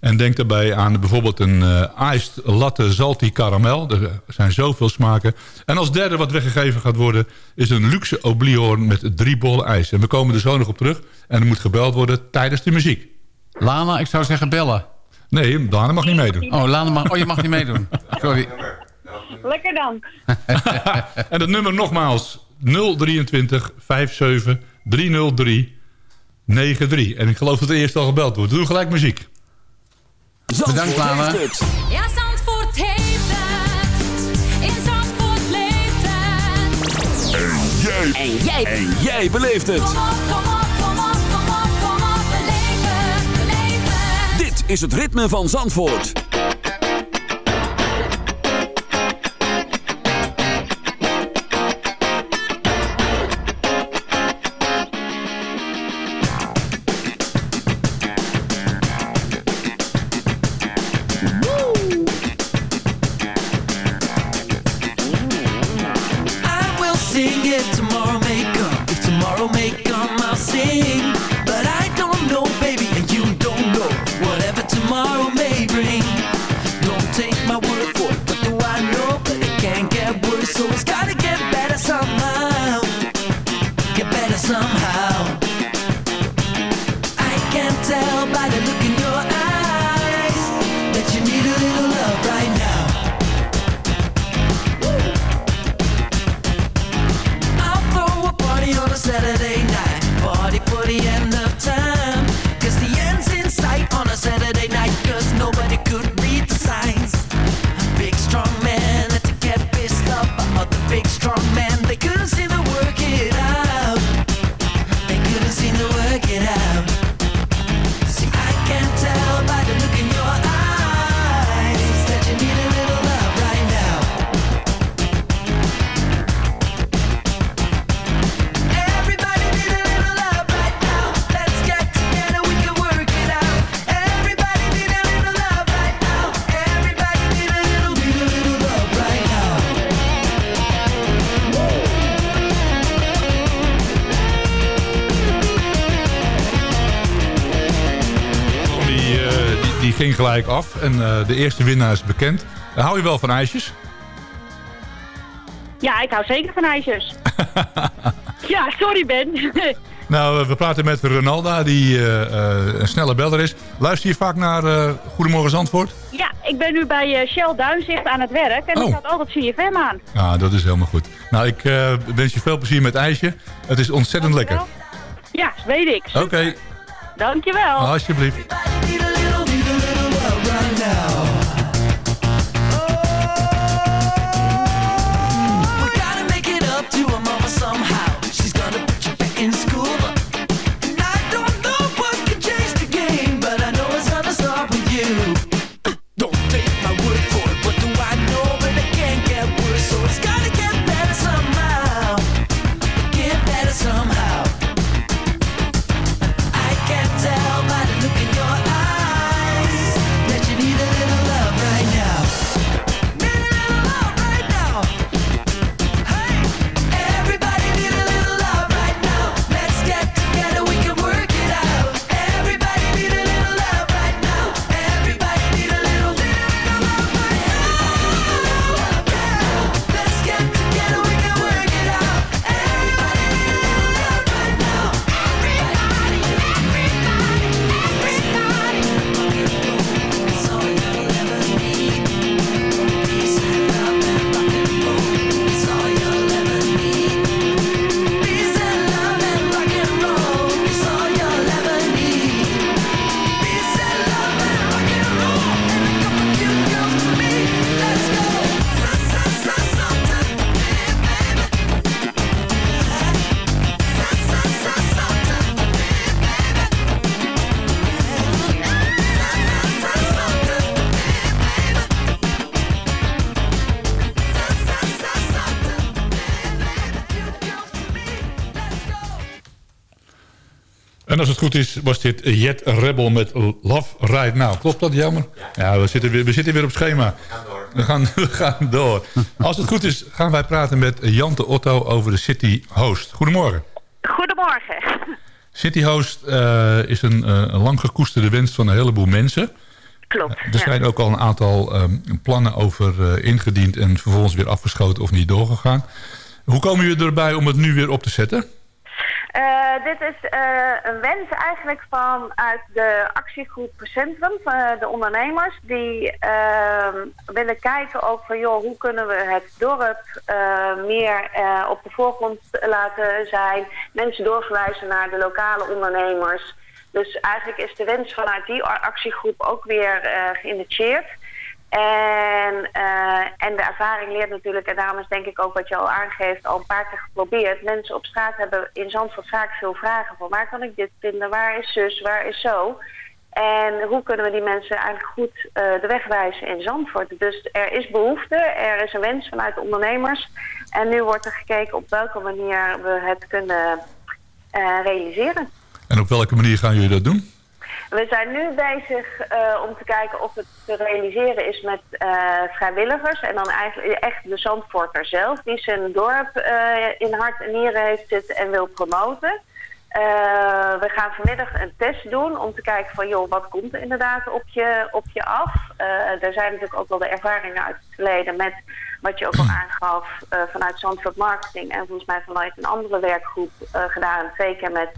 En denk daarbij aan bijvoorbeeld een eh iced latte salty caramel. Er zijn zoveel smaken. En als derde wat weggegeven gaat worden... is een luxe obliehoorn met drie bollen ijs. En we komen er zo nog op terug. En er moet gebeld worden tijdens de muziek. Lana, ik zou zeggen bellen. Nee, Dana mag niet meedoen. Oh, Lana mag, oh je mag niet meedoen. *laughs* Sorry. Lekker dan. *laughs* En het nummer nogmaals 023 57 303 93. En ik geloof dat er eerst al gebeld wordt. Doe gelijk muziek. Bedankt, Lana. heeft het. Ja, Zandvoort heeft het. In Zandvoort leeft het. En jij. En jij. En jij beleeft het. Kom op, kom op, kom op, kom op, kom op. Beleef het, beleef het. Dit is het ritme van Zandvoort. Gelijk af en eh, de eerste winnaar is bekend. Hou je wel van ijsjes? Ja, ik hou zeker van ijsjes. *laughs* ja, sorry Ben. *laughs* Nou, eh, we praten met Ronalda, die eh, een snelle beller is. Luister je vaak naar Goedemorgen Zandvoort? ja, ik ben nu bij Shell Duinzicht aan het werk en Oh. ik had altijd CFM aan. Ja, dat is helemaal goed. Nou, ik wens je veel plezier met ijsje. Het is ontzettend lekker. Ja, weet ik. Oké, Dankjewel. alsjeblieft. Goed is, was dit Jet Rebel met Love Right Now. Klopt dat, jammer? Ja, we, zitten weer, we zitten weer op schema. We gaan, *laughs* we gaan door. *laughs* Als het goed is, gaan wij praten met Jante Otto over de City Host. Goedemorgen. Goedemorgen. City Host eh, is een, eh, lang gekoesterde wens van een heleboel mensen. Klopt. Er zijn ook al een aantal ehm, plannen over eh, ingediend... en vervolgens weer afgeschoten of niet doorgegaan. Hoe komen jullie erbij om het nu weer op te zetten? Eh, dit is eh, een wens eigenlijk vanuit de actiegroep Centrum, van de ondernemers, die ehm, willen kijken ook van joh, hoe kunnen we het dorp eh, meer eh, op de voorgrond laten zijn, mensen doorverwijzen naar de lokale ondernemers. Dus eigenlijk is de wens vanuit die actiegroep ook weer eh, geïnitieerd. En, eh, en de ervaring leert natuurlijk, en daarom is denk ik ook wat je al aangeeft, al een paar keer geprobeerd. Mensen op straat hebben in Zandvoort vaak veel vragen van waar kan ik dit vinden, waar is zus, waar is zo. En hoe kunnen we die mensen eigenlijk goed eh, de weg wijzen in Zandvoort. Dus er is behoefte, er is een wens vanuit de ondernemers. En nu wordt er gekeken op welke manier we het kunnen eh, realiseren. En op welke manier gaan jullie dat doen? We zijn nu bezig eh, om te kijken of het te realiseren is met eh, vrijwilligers. En dan eigenlijk echt de Zandvoorter zelf, die zijn dorp eh, in hart en nieren heeft zitten en wil promoten. We gaan vanmiddag een test doen om te kijken van joh, wat komt er inderdaad op je, op je af. Er zijn natuurlijk ook wel de ervaringen uit het verleden met wat je ook al aangaf vanuit Zandvoort Marketing en volgens mij vanuit een andere werkgroep gedaan. Twee keer met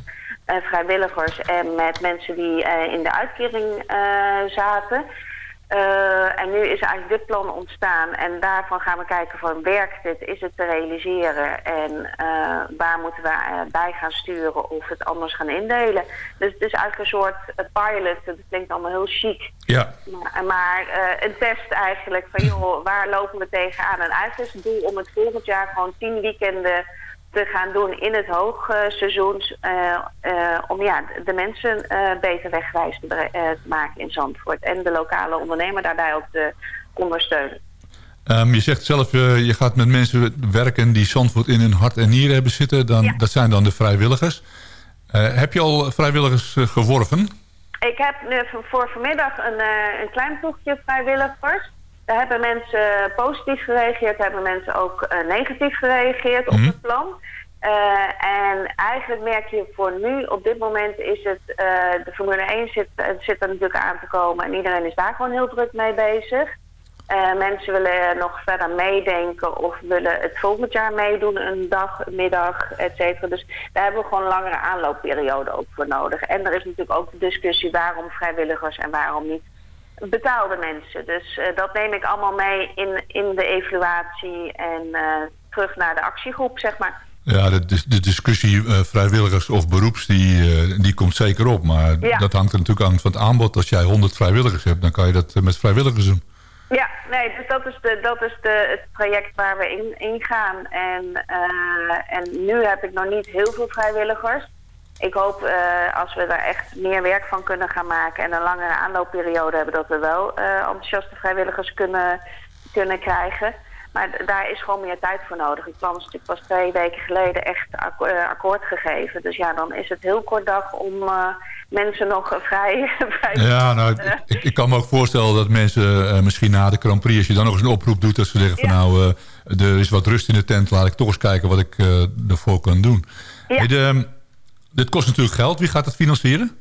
vrijwilligers en met mensen die eh, in de uitkering eh, zaten. Eh, en nu is eigenlijk dit plan ontstaan en daarvan gaan we kijken van werkt het, is het te realiseren en eh, waar moeten we eh, bij gaan sturen of het anders gaan indelen. Dus het is eigenlijk een soort eh, pilot, dat klinkt allemaal heel chic. Ja. Maar, maar eh, een test eigenlijk van joh, waar lopen we tegenaan? En eigenlijk is het doel om het volgend jaar gewoon tien weekenden te gaan doen in het hoogseizoen. eh, eh, om ja, de mensen eh, beter wegwijs te, maken in Zandvoort. En de lokale ondernemer daarbij ook te ondersteunen. Ehm, je zegt zelf, je gaat met mensen werken die Zandvoort in hun hart en nieren hebben zitten. Dan, Dat zijn dan de vrijwilligers. Heb je al vrijwilligers geworven? Ik heb voor vanmiddag een, een klein ploegje vrijwilligers. Hebben mensen positief gereageerd, hebben mensen ook eh, negatief gereageerd op het plan. Eh, en eigenlijk merk je voor nu, op dit moment is het, eh, de Formule 1 zit, zit er natuurlijk aan te komen en iedereen is daar gewoon heel druk mee bezig. Eh, mensen willen nog verder meedenken of willen het volgend jaar meedoen, een dag, een middag, et cetera. Dus daar hebben we gewoon een langere aanloopperiode ook voor nodig. En er is natuurlijk ook de discussie waarom vrijwilligers en waarom niet betaalde mensen. Dus eh, dat neem ik allemaal mee in, in de evaluatie en eh, terug naar de actiegroep, zeg maar. Ja, de, de, discussie eh, vrijwilligers of beroeps, die, die komt zeker op. Maar Ja. dat hangt er natuurlijk aan van het aanbod. Als jij 100 vrijwilligers hebt, dan kan je dat met vrijwilligers doen. Ja, nee, dus dat is, de, dat is de, het project waar we in, in gaan. En, en nu heb ik nog niet heel veel vrijwilligers. Ik hoop eh, als we daar echt meer werk van kunnen gaan maken en een langere aanloopperiode hebben, dat we wel eh, enthousiaste vrijwilligers kunnen, kunnen krijgen. Maar daar is gewoon meer tijd voor nodig. Het plan is natuurlijk pas twee weken geleden echt akko- eh, akkoord gegeven. Dus ja, dan is het heel kort dag om mensen nog vrij, *laughs* vrij Ja, nou, ik, ik, ik kan me ook voorstellen dat mensen misschien na de Grand Prix... als je dan nog eens een oproep doet, dat ze zeggen van nou, er is wat rust in de tent... laat ik toch eens kijken wat ik ervoor kan doen. Hey, de, dit kost natuurlijk geld. Wie gaat het financieren?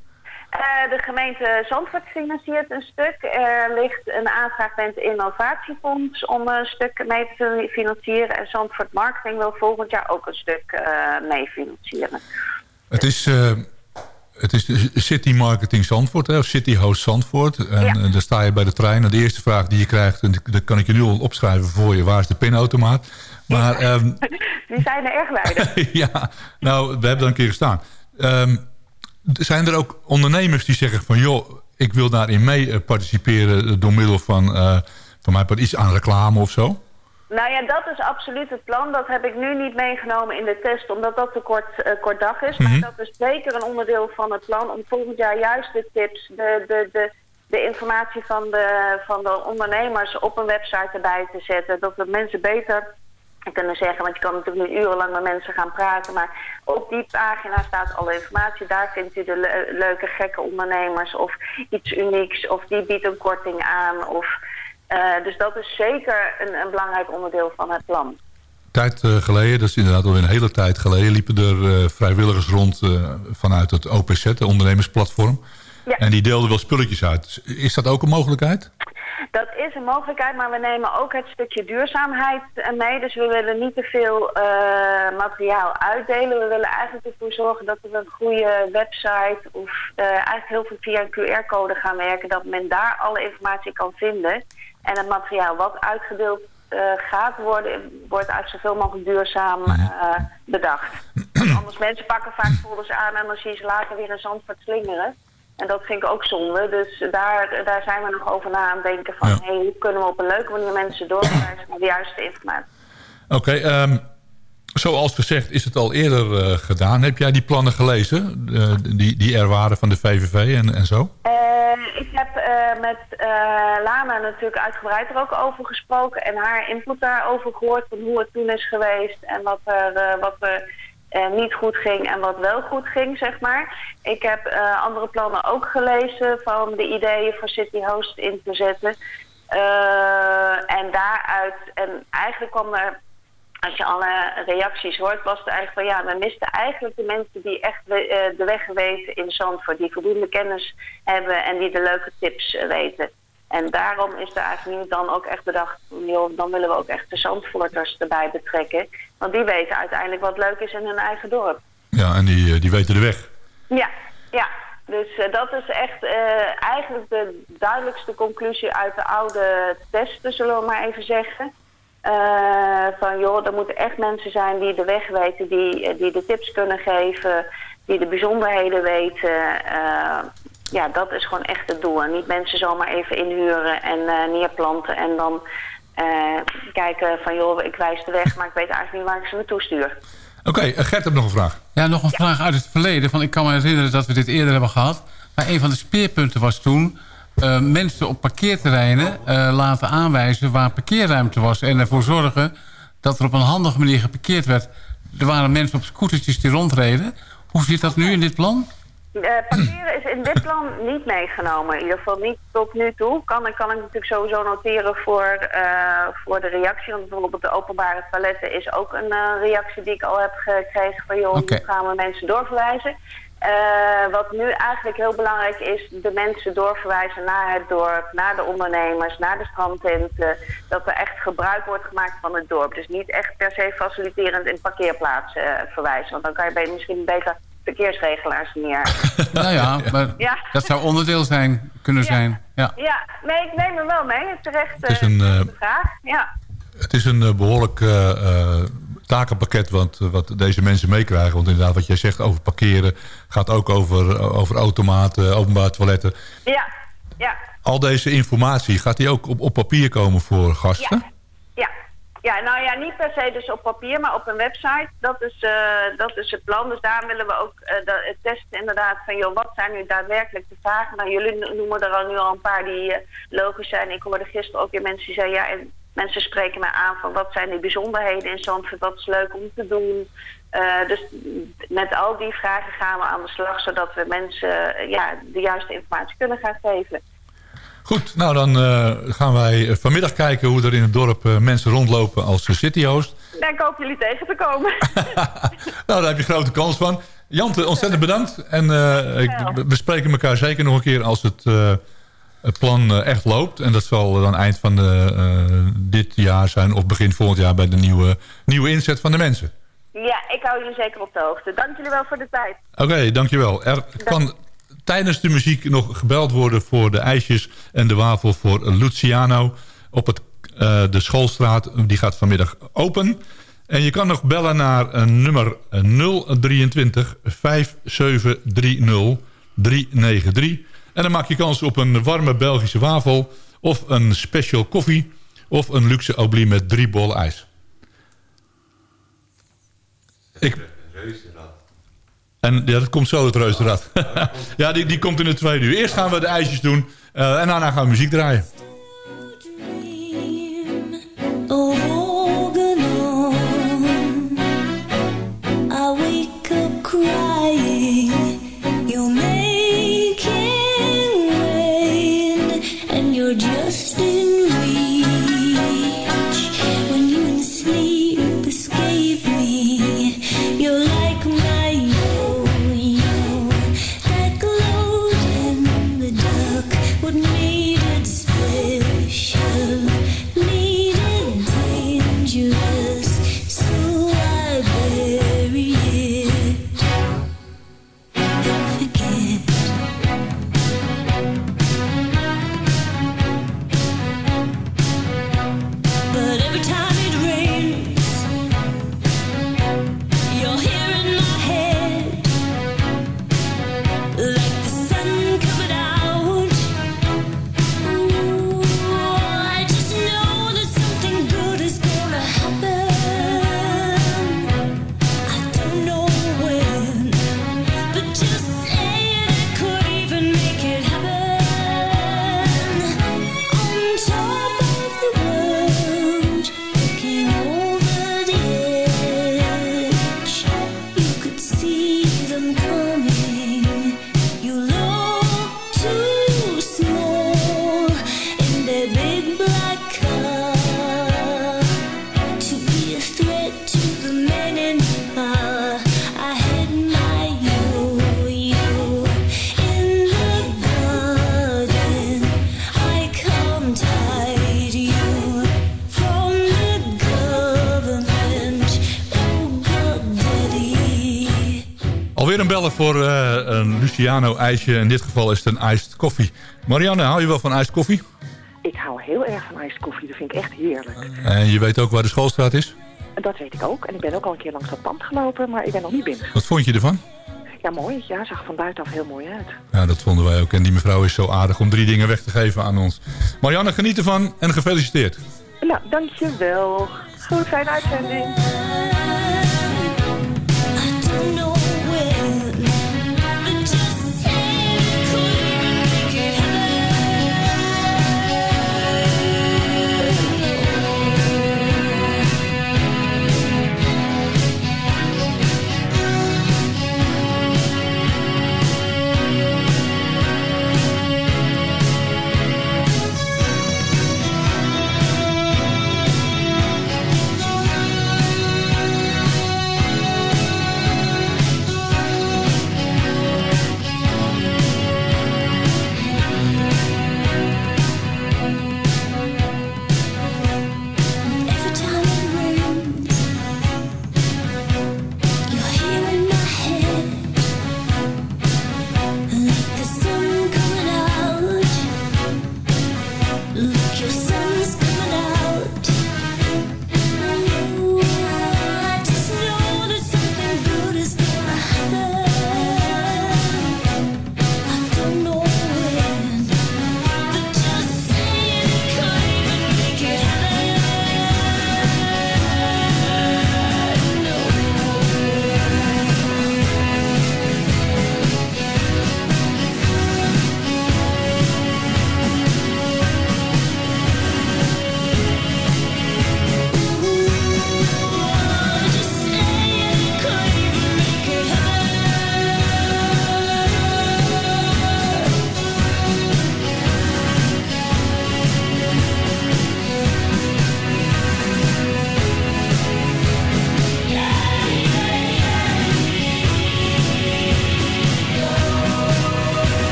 Eh, de gemeente Zandvoort financiert een stuk. Er ligt een aanvraag bij het innovatiefonds om een stuk mee te financieren. En Zandvoort Marketing wil volgend jaar ook een stuk eh mee financieren. Het is, eh, het is City Marketing Zandvoort, hè, of City Host Zandvoort. En eh, daar sta je bij de trein. En de eerste vraag die je krijgt, en dat kan ik je nu al opschrijven voor je... waar is de pinautomaat? Maar ehm, *laughs* Die zijn er echt weinig. *laughs* ja, nou, we hebben daar een keer gestaan. Ehm, zijn er ook ondernemers die zeggen van... joh, ik wil daarin mee eh, participeren eh, door middel van... eh van mij iets aan reclame of zo? Nou ja, dat is absoluut het plan. Dat heb ik nu niet meegenomen in de test, omdat dat te kort, kort dag is. Mhm. Maar dat is zeker een onderdeel van het plan om volgend jaar juist de tips, de, de, de, de informatie van de, van de ondernemers op een website erbij te zetten. Dat we mensen beter kunnen zeggen, want je kan natuurlijk nu urenlang met mensen gaan praten, maar op die pagina staat alle informatie. Daar vindt u de le- leuke gekke ondernemers of iets unieks of die biedt een korting aan. Of, eh, dus dat is zeker een, een belangrijk onderdeel van het plan. tijd eh, geleden, dat is inderdaad al een hele tijd geleden... liepen er eh, vrijwilligers rond vanuit het OPZ, de ondernemersplatform. Ja. En die deelden wel spulletjes uit. Is dat ook een mogelijkheid? Dat is een mogelijkheid, maar we nemen ook het stukje duurzaamheid eh, mee. Dus we willen niet te veel eh, materiaal uitdelen. We willen eigenlijk ervoor zorgen dat we een goede website of eh, eigenlijk heel veel via een QR-code gaan werken. Dat men daar alle informatie kan vinden. En het materiaal wat uitgedeeld gaat worden, wordt uit zoveel mogelijk duurzaam bedacht. *clears throat* Anders mensen pakken vaak folders aan en dan zie je ze later weer in Zandvoort slingeren. En dat vind ik ook zonde. Dus daar, daar zijn we nog over na aan het denken van... hey, hoe kunnen we op een leuke manier mensen doorverwijzen naar de juiste informatie. Oké, ehm, zoals gezegd is het al eerder eh, gedaan. Heb jij die plannen gelezen? Eh, die, die er waren van de VVV en, en zo? Eh, ik heb met Lana natuurlijk uitgebreid er ook over gesproken... en haar input daarover gehoord van hoe het toen is geweest... en wat er, wat eh, niet goed ging en wat wel goed ging, zeg maar. Ik heb eh, andere plannen ook gelezen van de ideeën voor City Host in te zetten... Eh, en daaruit, en eigenlijk kwam er als je alle reacties hoort, was het eigenlijk van ja, we misten eigenlijk de mensen die echt eh, de weg weten in Zandvoort. Die voldoende kennis hebben en die de leuke tips eh, weten. En daarom is er eigenlijk nu dan ook echt bedacht, joh, dan willen we ook echt de Zandvoorters erbij betrekken. Want die weten uiteindelijk wat leuk is in hun eigen dorp. Ja, en die, eh, die weten de weg. Ja, ja. Dus eh, dat is echt eh, eigenlijk de duidelijkste conclusie uit de oude testen, zullen we maar even zeggen. Van joh, er moeten echt mensen zijn die de weg weten, die, die de tips kunnen geven, die de bijzonderheden weten. Ja, dat is gewoon echt het doel. En niet mensen zomaar even inhuren en eh, neerplanten en dan eh, kijken van joh, ik wijs de weg, maar ik weet eigenlijk niet waar ik ze naartoe stuur. Oké, eh, Gert heeft nog een vraag. Ja, nog een vraag uit het verleden. Van, ik kan me herinneren dat we dit eerder hebben gehad. Maar een van de speerpunten was toen... eh, mensen op parkeerterreinen eh, laten aanwijzen waar parkeerruimte was... en ervoor zorgen dat er op een handige manier geparkeerd werd. Er waren mensen op scootertjes die rondreden. Hoe zit dat nu in dit plan? Parkeren is in dit plan niet meegenomen. In ieder geval niet tot nu toe. Kan, kan ik natuurlijk sowieso noteren voor, eh, voor de reactie. Want bijvoorbeeld op de openbare toiletten is ook een eh, reactie die ik al heb gekregen. Van joh, hoe gaan we mensen doorverwijzen? Wat nu eigenlijk heel belangrijk is, de mensen doorverwijzen naar het dorp, naar de ondernemers, naar de strandtenten. Dat er echt gebruik wordt gemaakt van het dorp. Dus niet echt per se faciliterend in parkeerplaatsen verwijzen. Want dan kan je misschien beter verkeersregelaars neer. *laughs* nou ja, maar Ja. dat zou onderdeel zijn, kunnen zijn. Ja. Ja, nee, ik neem hem wel mee. Terecht Het is eh, een, eh, vraag. Ja. Het is een eh, behoorlijk eh, eh, takenpakket wat, wat deze mensen meekrijgen. Want inderdaad, wat jij zegt over parkeren... gaat ook over, over automaten, openbare toiletten. Ja, ja, Al deze informatie, gaat die ook op, op papier komen voor gasten? Ja. Nou ja, niet per se dus op papier, maar op een website. Dat is, eh, dat is het plan. Dus daar willen we ook eh, de- testen inderdaad van... joh, wat zijn nu daadwerkelijk de vragen? Nou, jullie no- noemen er al nu al een paar die eh, logisch zijn. Ik hoorde gisteren ook weer mensen die zeiden... ja, en mensen spreken mij aan van wat zijn die bijzonderheden in Zandvoort? Wat is leuk om te doen? Dus met al die vragen gaan we aan de slag... zodat we mensen ja, de juiste informatie kunnen gaan geven. Goed, nou dan eh, gaan wij vanmiddag kijken hoe er in het dorp eh, mensen rondlopen als cityhost. Daar ik hoop jullie tegen te komen. *laughs* Nou, daar heb je grote kans van. Jante, ontzettend bedankt. En eh, ik, we- spreken elkaar zeker nog een keer als het, het plan echt loopt. En dat zal dan eind van de, dit jaar zijn of begin volgend jaar bij de nieuwe, nieuwe inzet van de mensen. Ja, ik hou jullie zeker op de hoogte. Dank jullie wel voor de tijd. Oké, dankjewel. Er kan tijdens de muziek nog gebeld worden voor de ijsjes en de wafel voor Luciano op het, eh, de schoolstraat. Die gaat vanmiddag open. En je kan nog bellen naar eh, nummer 023 5730 393. En dan maak je kans op een warme Belgische wafel... of een special koffie... of een luxe oblie met drie bollen ijs. Ik... En ja, dat komt zo, het reuzenrad. *laughs* ja, die, die komt in de tweede uur. Eerst gaan we de ijsjes doen. eh, en daarna gaan we muziek draaien. Voor eh, een Luciano ijsje. In dit geval is het een iced koffie. Marianne, hou je wel van iced koffie? Ik hou heel erg van iced koffie. Dat vind ik echt heerlijk. En je weet ook waar de schoolstraat is? Dat weet ik ook. En ik ben ook al een keer langs dat pand gelopen, maar ik ben nog niet binnen. Wat vond je ervan? Ja, mooi. Ja, zag van buitenaf heel mooi uit. Ja, dat vonden wij ook. En die mevrouw is zo aardig om drie dingen weg te geven aan ons. Marianne, geniet ervan en gefeliciteerd. Nou, dankjewel. Goed, fijne uitzending.